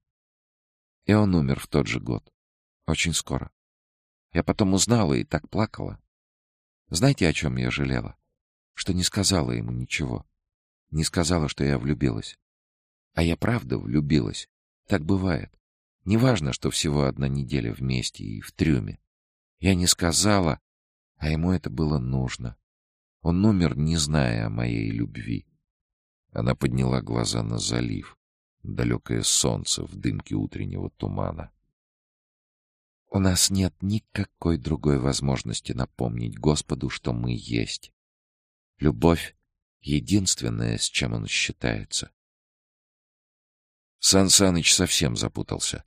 и он умер в тот же год. Очень скоро. Я потом узнала и так плакала. Знаете, о чем я жалела? Что не сказала ему ничего. Не сказала, что я влюбилась. А я правда влюбилась. Так бывает. Неважно, что всего одна неделя вместе и в трюме. Я не сказала, а ему это было нужно. Он умер, не зная о моей любви. Она подняла глаза на залив, далекое солнце в дымке утреннего тумана. У нас нет никакой другой возможности напомнить Господу, что мы есть. Любовь — единственное, с чем он считается. Сан Саныч совсем запутался.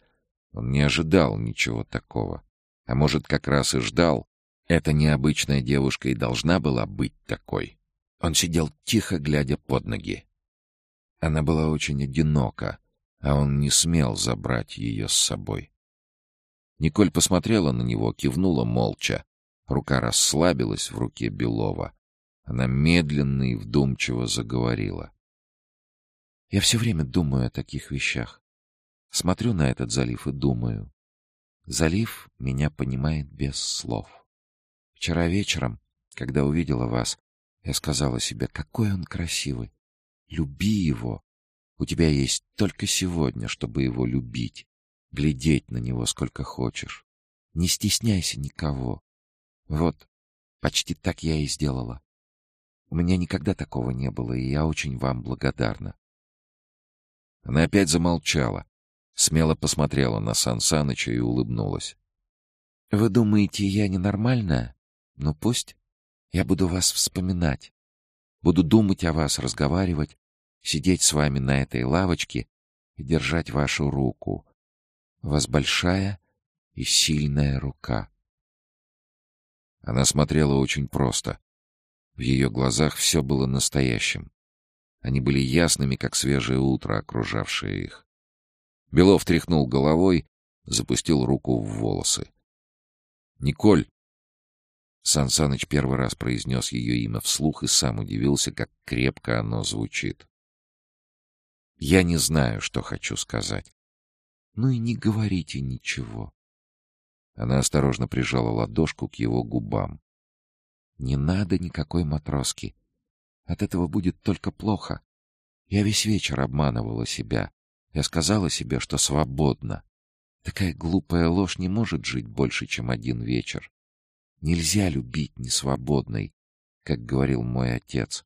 Он не ожидал ничего такого. А может, как раз и ждал. Эта необычная девушка и должна была быть такой. Он сидел тихо, глядя под ноги. Она была очень одинока, а он не смел забрать ее с собой. Николь посмотрела на него, кивнула молча. Рука расслабилась в руке Белова. Она медленно и вдумчиво заговорила. Я все время думаю о таких вещах. Смотрю на этот залив и думаю. Залив меня понимает без слов. Вчера вечером, когда увидела вас, я сказала себе, какой он красивый. Люби его. У тебя есть только сегодня, чтобы его любить. Глядеть на него сколько хочешь. Не стесняйся никого. Вот, почти так я и сделала. У меня никогда такого не было, и я очень вам благодарна. Она опять замолчала, смело посмотрела на Сан Саныча и улыбнулась. — Вы думаете, я ненормальная? Ну пусть. Я буду вас вспоминать. Буду думать о вас, разговаривать, сидеть с вами на этой лавочке и держать вашу руку. У вас большая и сильная рука. Она смотрела очень просто. В ее глазах все было настоящим. Они были ясными, как свежее утро, окружавшее их. Белов тряхнул головой, запустил руку в волосы. «Николь!» Сан Саныч первый раз произнес ее имя вслух и сам удивился, как крепко оно звучит. «Я не знаю, что хочу сказать». «Ну и не говорите ничего». Она осторожно прижала ладошку к его губам. «Не надо никакой матроски. От этого будет только плохо. Я весь вечер обманывала себя. Я сказала себе, что свободна. Такая глупая ложь не может жить больше, чем один вечер. Нельзя любить несвободной, как говорил мой отец.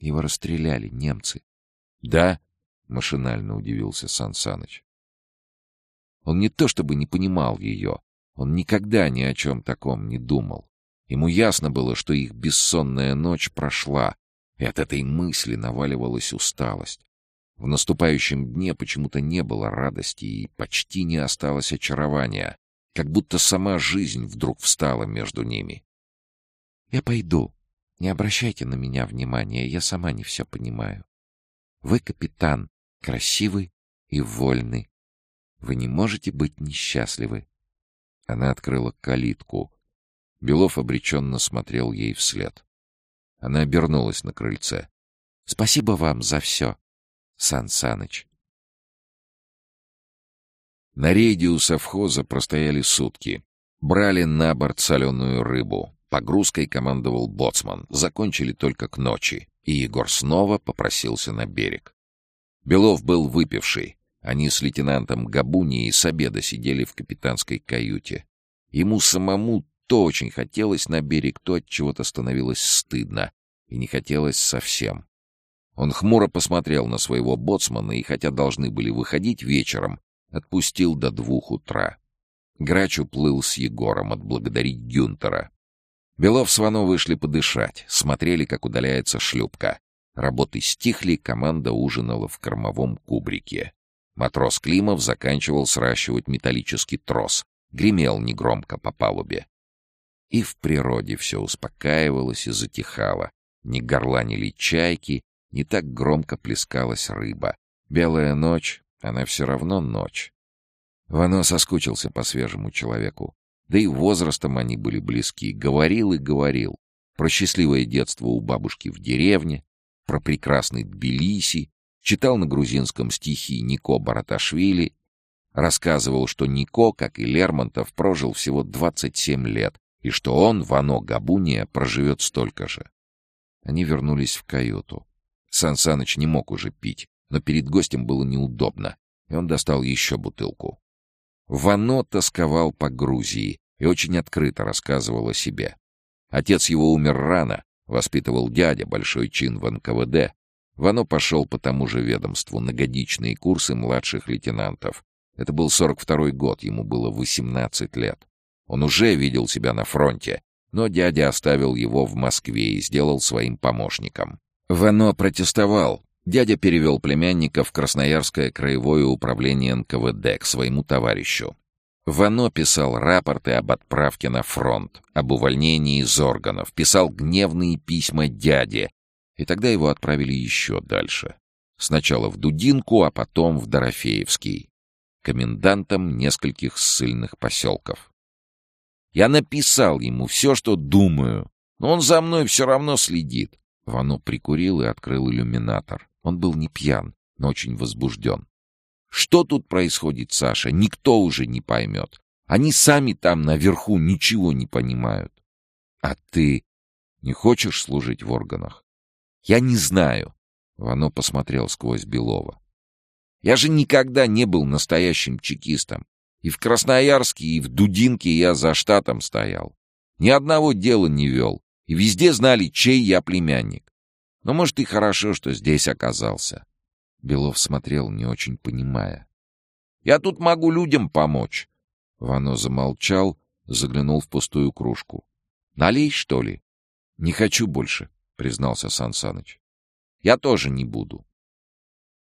Его расстреляли немцы. — Да? — машинально удивился Сан Саныч. Он не то чтобы не понимал ее, он никогда ни о чем таком не думал. Ему ясно было, что их бессонная ночь прошла, и от этой мысли наваливалась усталость. В наступающем дне почему-то не было радости и почти не осталось очарования, как будто сама жизнь вдруг встала между ними. Я пойду. Не обращайте на меня внимания, я сама не все понимаю. Вы капитан, красивый и вольный. Вы не можете быть несчастливы. Она открыла калитку. Белов обреченно смотрел ей вслед. Она обернулась на крыльце. — Спасибо вам за все, Сан Саныч. На рейде у совхоза простояли сутки. Брали на борт соленую рыбу. Погрузкой командовал боцман. Закончили только к ночи. И Егор снова попросился на берег. Белов был выпивший. Они с лейтенантом Габуни с обеда сидели в капитанской каюте. Ему самому то очень хотелось на берег, то от чего-то становилось стыдно. И не хотелось совсем. Он хмуро посмотрел на своего боцмана и, хотя должны были выходить вечером, отпустил до двух утра. Грач уплыл с Егором отблагодарить Гюнтера. Белов с Вано вышли подышать, смотрели, как удаляется шлюпка. Работы стихли, команда ужинала в кормовом кубрике. Матрос Климов заканчивал сращивать металлический трос, гремел негромко по палубе. И в природе все успокаивалось и затихало. Не горланили чайки, не так громко плескалась рыба. Белая ночь, она все равно ночь. Вано соскучился по свежему человеку. Да и возрастом они были близки. Говорил и говорил. Про счастливое детство у бабушки в деревне, про прекрасный Тбилиси, читал на грузинском стихи Нико Бараташвили, рассказывал, что Нико, как и Лермонтов, прожил всего 27 лет, и что он, Вано Габуния, проживет столько же. Они вернулись в каюту. Сан Саныч не мог уже пить, но перед гостем было неудобно, и он достал еще бутылку. Вано тосковал по Грузии и очень открыто рассказывал о себе. Отец его умер рано, воспитывал дядя, большой чин в НКВД. Вано пошел по тому же ведомству на годичные курсы младших лейтенантов. Это был 42-й год, ему было 18 лет. Он уже видел себя на фронте, но дядя оставил его в Москве и сделал своим помощником. Вано протестовал. Дядя перевел племянника в Красноярское краевое управление НКВД к своему товарищу. Вано писал рапорты об отправке на фронт, об увольнении из органов, писал гневные письма дяде, и тогда его отправили еще дальше. Сначала в Дудинку, а потом в Дорофеевский, комендантом нескольких ссыльных поселков. Я написал ему все, что думаю, но он за мной все равно следит. Вано прикурил и открыл иллюминатор. Он был не пьян, но очень возбужден. Что тут происходит, Саша, никто уже не поймет. Они сами там наверху ничего не понимают. А ты не хочешь служить в органах? Я не знаю. Вано посмотрел сквозь Белова. Я же никогда не был настоящим чекистом. И в Красноярске, и в Дудинке я за штатом стоял. Ни одного дела не вел. И везде знали, чей я племянник. Но, может, и хорошо, что здесь оказался. Белов смотрел, не очень понимая. «Я тут могу людям помочь». Вано замолчал, заглянул в пустую кружку. «Налей, что ли?» «Не хочу больше», — признался Сан Саныч. «Я тоже не буду».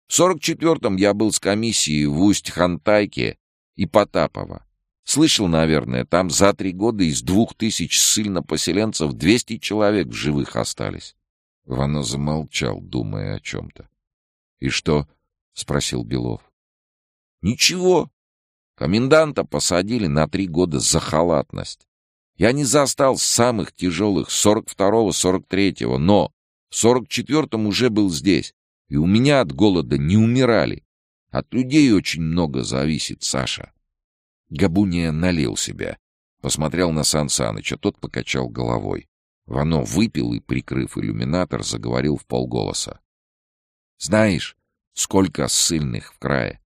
В сорок четвертом я был с комиссией в Усть-Хантайке и Потапова. Слышал, наверное, там за три года из двух тысяч ссыльно-поселенцев двести человек в живых остались. Вано замолчал, думая о чем-то. — И что? — спросил Белов. — Ничего. Коменданта посадили на три года за халатность. Я не застал самых тяжелых сорок второго, сорок третьего, но в сорок четвертом уже был здесь, и у меня от голода не умирали. От людей очень много зависит, Саша. Габуния налил себя. Посмотрел на Сан Саныча, тот покачал головой. Вано выпил и, прикрыв иллюминатор, заговорил в полголоса. «Знаешь, сколько ссыльных в крае?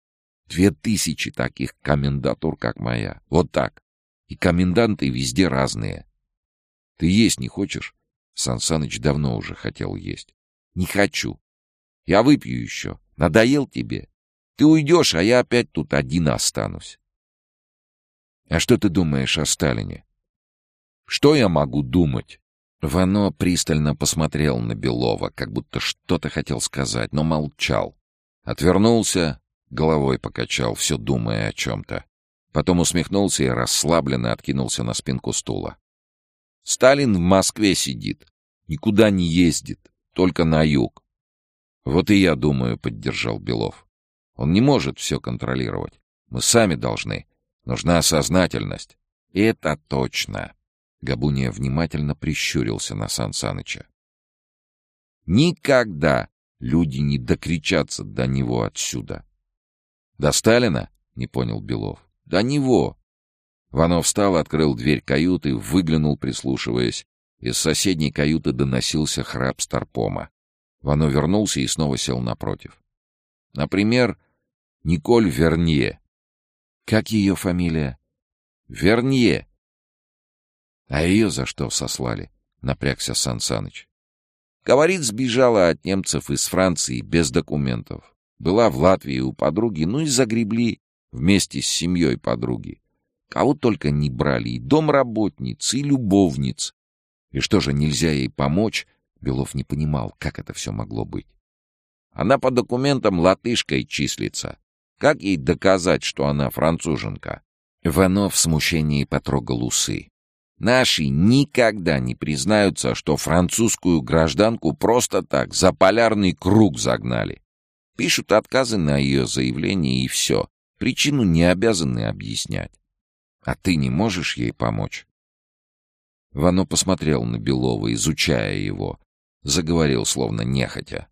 Две тысячи таких комендатур, как моя. Вот так. И коменданты везде разные. Ты есть не хочешь?» Сан Саныч давно уже хотел есть. «Не хочу. Я выпью еще. Надоел тебе? Ты уйдешь, а я опять тут один останусь. А что ты думаешь о Сталине? Что я могу думать? Вано пристально посмотрел на Белова, как будто что-то хотел сказать, но молчал. Отвернулся, головой покачал, все думая о чем-то. Потом усмехнулся и расслабленно откинулся на спинку стула. Сталин в Москве сидит, никуда не ездит, только на юг. Вот и я думаю, поддержал Белов. Он не может все контролировать. Мы сами должны. Нужна сознательность. Это точно. Габуния внимательно прищурился на Сан Саныча. Никогда люди не докричатся до него отсюда. До Сталина? Не понял Белов. До него. Ванов встал, открыл дверь каюты, выглянул, прислушиваясь. Из соседней каюты доносился храп Старпома. Вано вернулся и снова сел напротив. Например, Николь Вернье. Как ее фамилия? Вернье. А ее за что сослали? Напрягся Сан. Говорит, сбежала от немцев из Франции без документов. Была в Латвии у подруги, ну и загребли вместе с семьей подруги. Кого только не брали, и домработниц, и любовниц. И что же, нельзя ей помочь? Белов не понимал, как это все могло быть. Она по документам латышкой числится. Как ей доказать, что она француженка? Ванов в смущении потрогал усы. Наши никогда не признаются, что французскую гражданку просто так за полярный круг загнали. Пишут отказы на ее заявление и все. Причину не обязаны объяснять. А ты не можешь ей помочь? Вано посмотрел на Белова, изучая его. Заговорил, словно нехотя.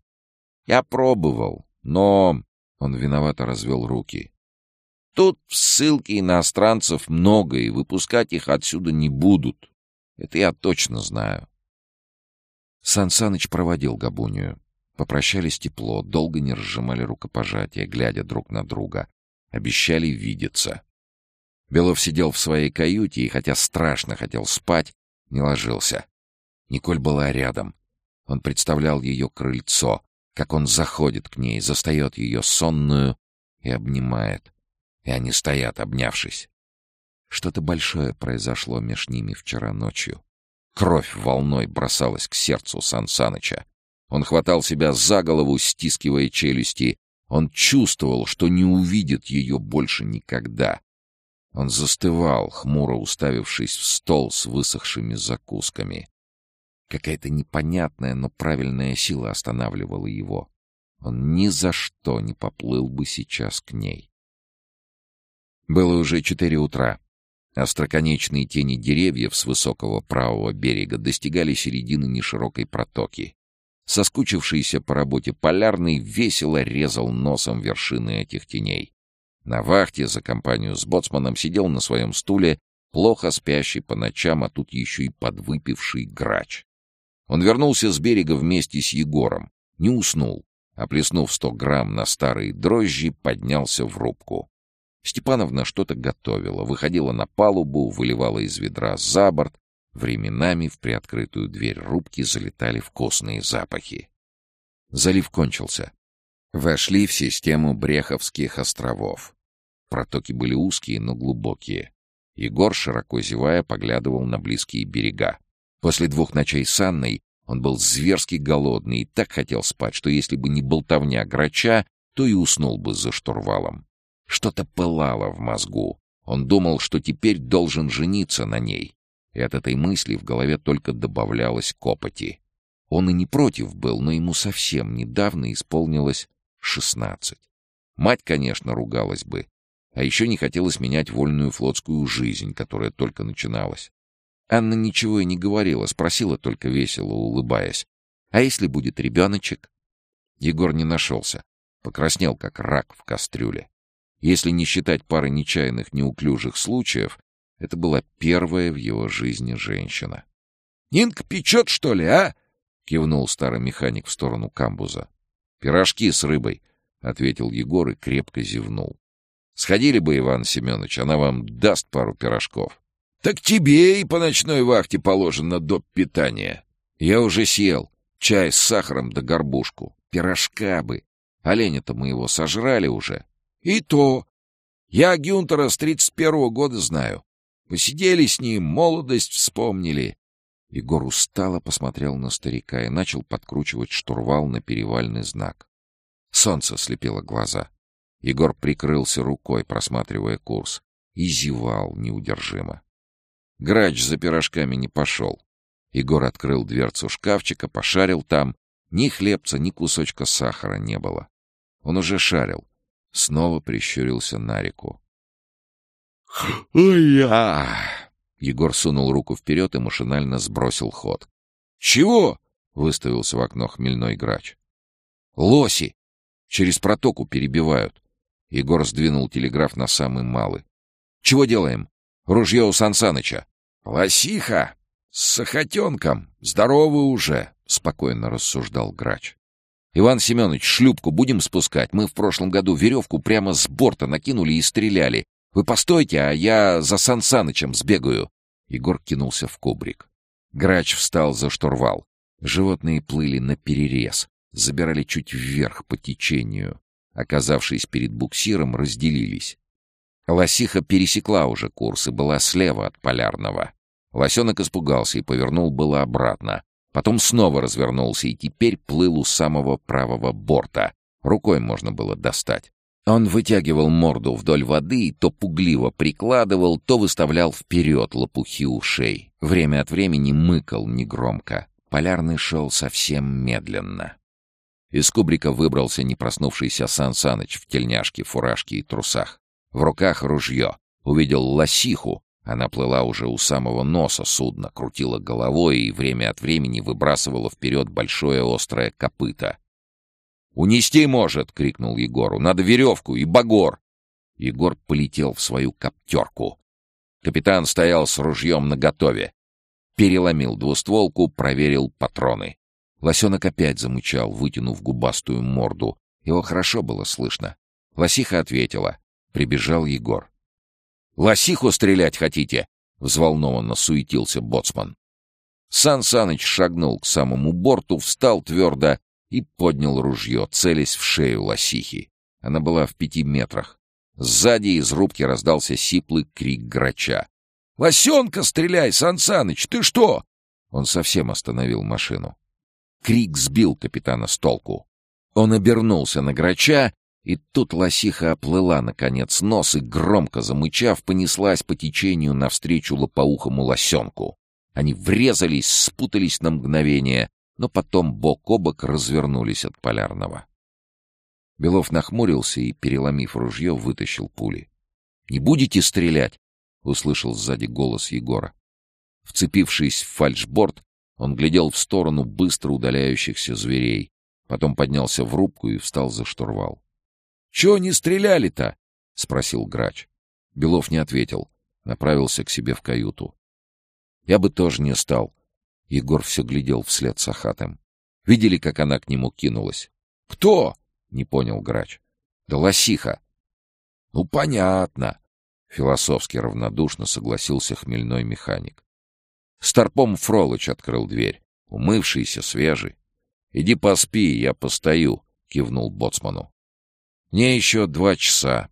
Я пробовал, но... Он виновато развел руки. Тут в ссылке иностранцев много, и выпускать их отсюда не будут. Это я точно знаю. Сан Саныч проводил Габунию. Попрощались тепло, долго не разжимали рукопожатия, глядя друг на друга. Обещали видеться. Белов сидел в своей каюте и, хотя страшно хотел спать, не ложился. Николь была рядом. Он представлял ее крыльцо, как он заходит к ней, застает ее сонную и обнимает. И они стоят, обнявшись. Что-то большое произошло меж ними вчера ночью. Кровь волной бросалась к сердцу Сан Саныча. Он хватал себя за голову, стискивая челюсти. Он чувствовал, что не увидит ее больше никогда. Он застывал, хмуро уставившись в стол с высохшими закусками. Какая-то непонятная, но правильная сила останавливала его. Он ни за что не поплыл бы сейчас к ней. Было уже четыре утра. Остроконечные тени деревьев с высокого правого берега достигали середины неширокой протоки. Соскучившийся по работе полярный весело резал носом вершины этих теней. На вахте за компанию с боцманом сидел на своем стуле плохо спящий по ночам, а тут еще и подвыпивший грач. Он вернулся с берега вместе с Егором, не уснул, а плеснув сто грамм на старые дрожжи, поднялся в рубку. Степановна что-то готовила, выходила на палубу, выливала из ведра за борт, временами в приоткрытую дверь рубки залетали вкусные запахи. Залив кончился. Вошли в систему Бреховских островов. Протоки были узкие, но глубокие. Егор, широко зевая, поглядывал на близкие берега. После двух ночей с Анной он был зверски голодный и так хотел спать, что если бы не болтовня грача, то и уснул бы за штурвалом. Что-то пылало в мозгу. Он думал, что теперь должен жениться на ней. И от этой мысли в голове только добавлялось копоти. Он и не против был, но ему совсем недавно исполнилось шестнадцать. Мать, конечно, ругалась бы. А еще не хотелось менять вольную флотскую жизнь, которая только начиналась. Анна ничего и не говорила, спросила только весело, улыбаясь. «А если будет ребеночек?» Егор не нашелся. Покраснел, как рак в кастрюле. Если не считать пары нечаянных неуклюжих случаев, это была первая в его жизни женщина. «Нинка печет, что ли, а?» — кивнул старый механик в сторону камбуза. «Пирожки с рыбой», — ответил Егор и крепко зевнул. «Сходили бы, Иван Семенович, она вам даст пару пирожков». «Так тебе и по ночной вахте положено доп. питания». «Я уже съел. Чай с сахаром да горбушку. Пирожка бы. Оленя-то мы его сожрали уже». «И то. Я Гюнтера с тридцать первого года знаю. Посидели с ним, молодость вспомнили. Егор устало посмотрел на старика и начал подкручивать штурвал на перевальный знак. Солнце слепило глаза. Егор прикрылся рукой, просматривая курс, и зевал неудержимо. Грач за пирожками не пошел. Егор открыл дверцу шкафчика, пошарил там. Ни хлебца, ни кусочка сахара не было. Он уже шарил. Снова прищурился на реку. «Ой-я!» Егор сунул руку вперед и машинально сбросил ход. «Чего?» — выставился в окно хмельной грач. «Лоси! Через протоку перебивают!» Егор сдвинул телеграф на самый малый. «Чего делаем? Ружье у Сансаныча!» «Лосиха! С сахатенком! Здоровы уже!» — спокойно рассуждал грач. «Иван Семенович, шлюпку будем спускать? Мы в прошлом году веревку прямо с борта накинули и стреляли. Вы постойте, а я за Сансанычем сбегаю!» Егор кинулся в кубрик. Грач встал за штурвал. Животные плыли на перерез, забирали чуть вверх по течению. Оказавшись перед буксиром, разделились. Лосиха пересекла уже курс и была слева от полярного. Лосенок испугался и повернул было обратно. Потом снова развернулся и теперь плыл у самого правого борта. Рукой можно было достать. Он вытягивал морду вдоль воды и то пугливо прикладывал, то выставлял вперед лопухи ушей. Время от времени мыкал негромко. Полярный шел совсем медленно. Из кубрика выбрался не проснувшийся Сан Саныч в тельняшке, фуражке и трусах. В руках ружье. Увидел лосиху. Она плыла уже у самого носа судна, крутила головой и время от времени выбрасывала вперед большое острое копыто. «Унести может!» — крикнул Егору. «Надо веревку и багор!» Егор полетел в свою коптерку. Капитан стоял с ружьем наготове. Переломил двустволку, проверил патроны. Лосенок опять замычал, вытянув губастую морду. Его хорошо было слышно. Лосиха ответила. Прибежал Егор. «Лосиху стрелять хотите?» — взволнованно суетился боцман. Сан Саныч шагнул к самому борту, встал твердо и поднял ружье, целясь в шею лосихи. Она была в пяти метрах. Сзади из рубки раздался сиплый крик грача. «Лосенка стреляй, Сан Саныч, ты что?» Он совсем остановил машину. Крик сбил капитана с толку. Он обернулся на грача, и тут лосиха оплыла, наконец, нос и, громко замычав, понеслась по течению навстречу лопоухому лосенку. Они врезались, спутались на мгновение, но потом бок о бок развернулись от полярного. Белов нахмурился и, переломив ружье, вытащил пули. «Не будете стрелять?» — услышал сзади голос Егора. Вцепившись в фальшборд, он глядел в сторону быстро удаляющихся зверей, потом поднялся в рубку и встал за штурвал. — Чего не стреляли-то? — спросил грач. Белов не ответил, направился к себе в каюту. — Я бы тоже не стал, Егор все глядел вслед Сахатым. Видели, как она к нему кинулась? «Кто?» — не понял грач. «Да лосиха». «Ну, понятно», — философски равнодушно согласился хмельной механик. Старпом Фролыч открыл дверь, умывшийся, свежий. «Иди поспи, я постою», — кивнул боцману. «Мне еще два часа.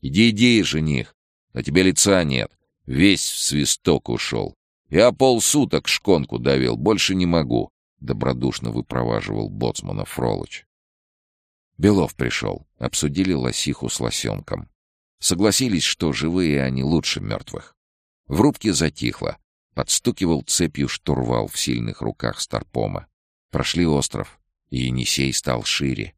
Иди, иди, жених, на тебе лица нет, весь в свисток ушел. Я полсуток шконку давил, больше не могу, — добродушно выпроваживал боцмана Фролыч. Белов пришел, обсудили лосиху с лосенком. Согласились, что живые они лучше мертвых. В рубке затихло. Подстукивал цепью штурвал в сильных руках Старпома. Прошли остров, и Енисей стал шире.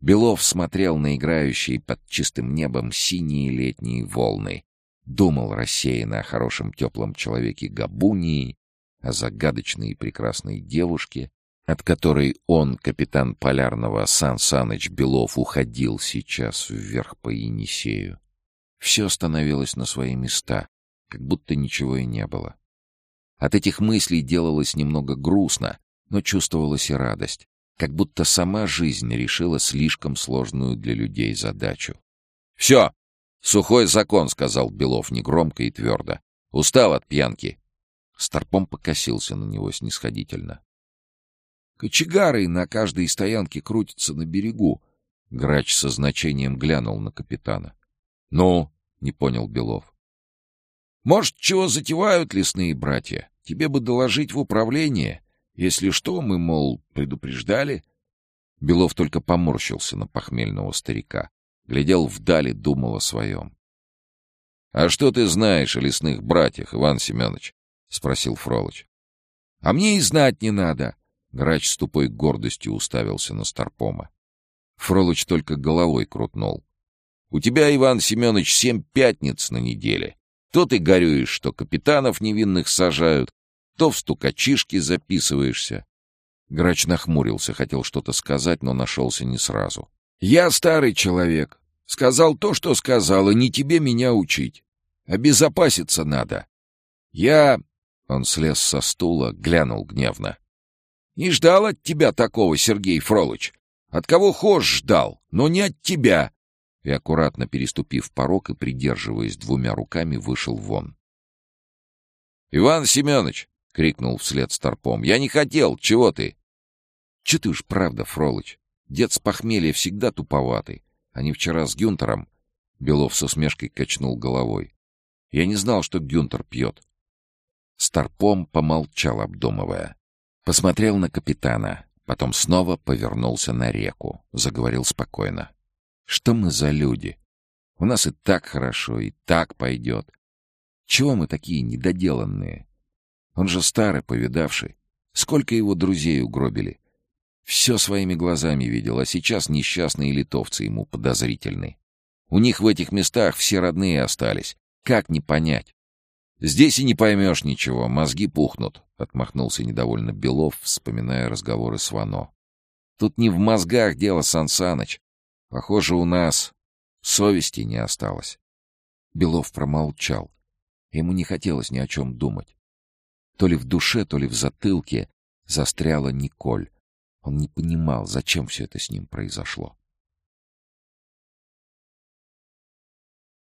Белов смотрел на играющие под чистым небом синие летние волны, Думал рассеянно о хорошем теплом человеке Габунии, о загадочной и прекрасной девушке, от которой он, капитан полярного Сан Саныч Белов, уходил сейчас вверх по Енисею. Все становилось на свои места, как будто ничего и не было. От этих мыслей делалось немного грустно, но чувствовалась и радость, как будто сама жизнь решила слишком сложную для людей задачу. «Все!» «Сухой закон», — сказал Белов негромко и твердо. «Устал от пьянки». Старпом покосился на него снисходительно. «Кочегары на каждой стоянке крутятся на берегу». Грач со значением глянул на капитана. «Ну?» — не понял Белов. «Может, чего затевают лесные братья? Тебе бы доложить в управление. Если что, мы, мол, предупреждали». Белов только поморщился на похмельного старика глядел вдали, думал о своем. «А что ты знаешь о лесных братьях, Иван Семенович?» — спросил Фролыч. «А мне и знать не надо!» Грач с тупой гордостью уставился на Старпома. Фролыч только головой крутнул. «У тебя, Иван Семенович, семь пятниц на неделе. То ты горюешь, что капитанов невинных сажают, то в стукачишки записываешься». Грач нахмурился, хотел что-то сказать, но нашелся не сразу. «Я старый человек. Сказал то, что сказал, и не тебе меня учить. Обезопаситься надо. Я...» Он слез со стула, глянул гневно. «Не ждал от тебя такого, Сергей Фролыч. От кого хошь ждал, но не от тебя!» И, аккуратно переступив порог и придерживаясь двумя руками, вышел вон. «Иван Семенович!» — крикнул вслед старпом. «Я не хотел! Чего ты?» «Че ты уж правда, Фролыч? Дед с похмелья всегда туповатый. Они вчера с Гюнтером...» Белов с усмешкой качнул головой. «Я не знал, что Гюнтер пьет». Старпом помолчал, обдумывая. Посмотрел на капитана, потом снова повернулся на реку, заговорил спокойно. «Что мы за люди? У нас и так хорошо, и так пойдет. Чего мы такие недоделанные? Он же старый, повидавший. Сколько его друзей угробили? Все своими глазами видел, а сейчас несчастные литовцы ему подозрительны. У них в этих местах все родные остались. Как не понять? Здесь и не поймешь ничего, мозги пухнут, — отмахнулся недовольно Белов, вспоминая разговоры с Вано. Тут не в мозгах дело, Сансаныч. Похоже, у нас совести не осталось. Белов промолчал. Ему не хотелось ни о чем думать. То ли в душе, то ли в затылке застряла Николь. Он не понимал, зачем все это с ним произошло.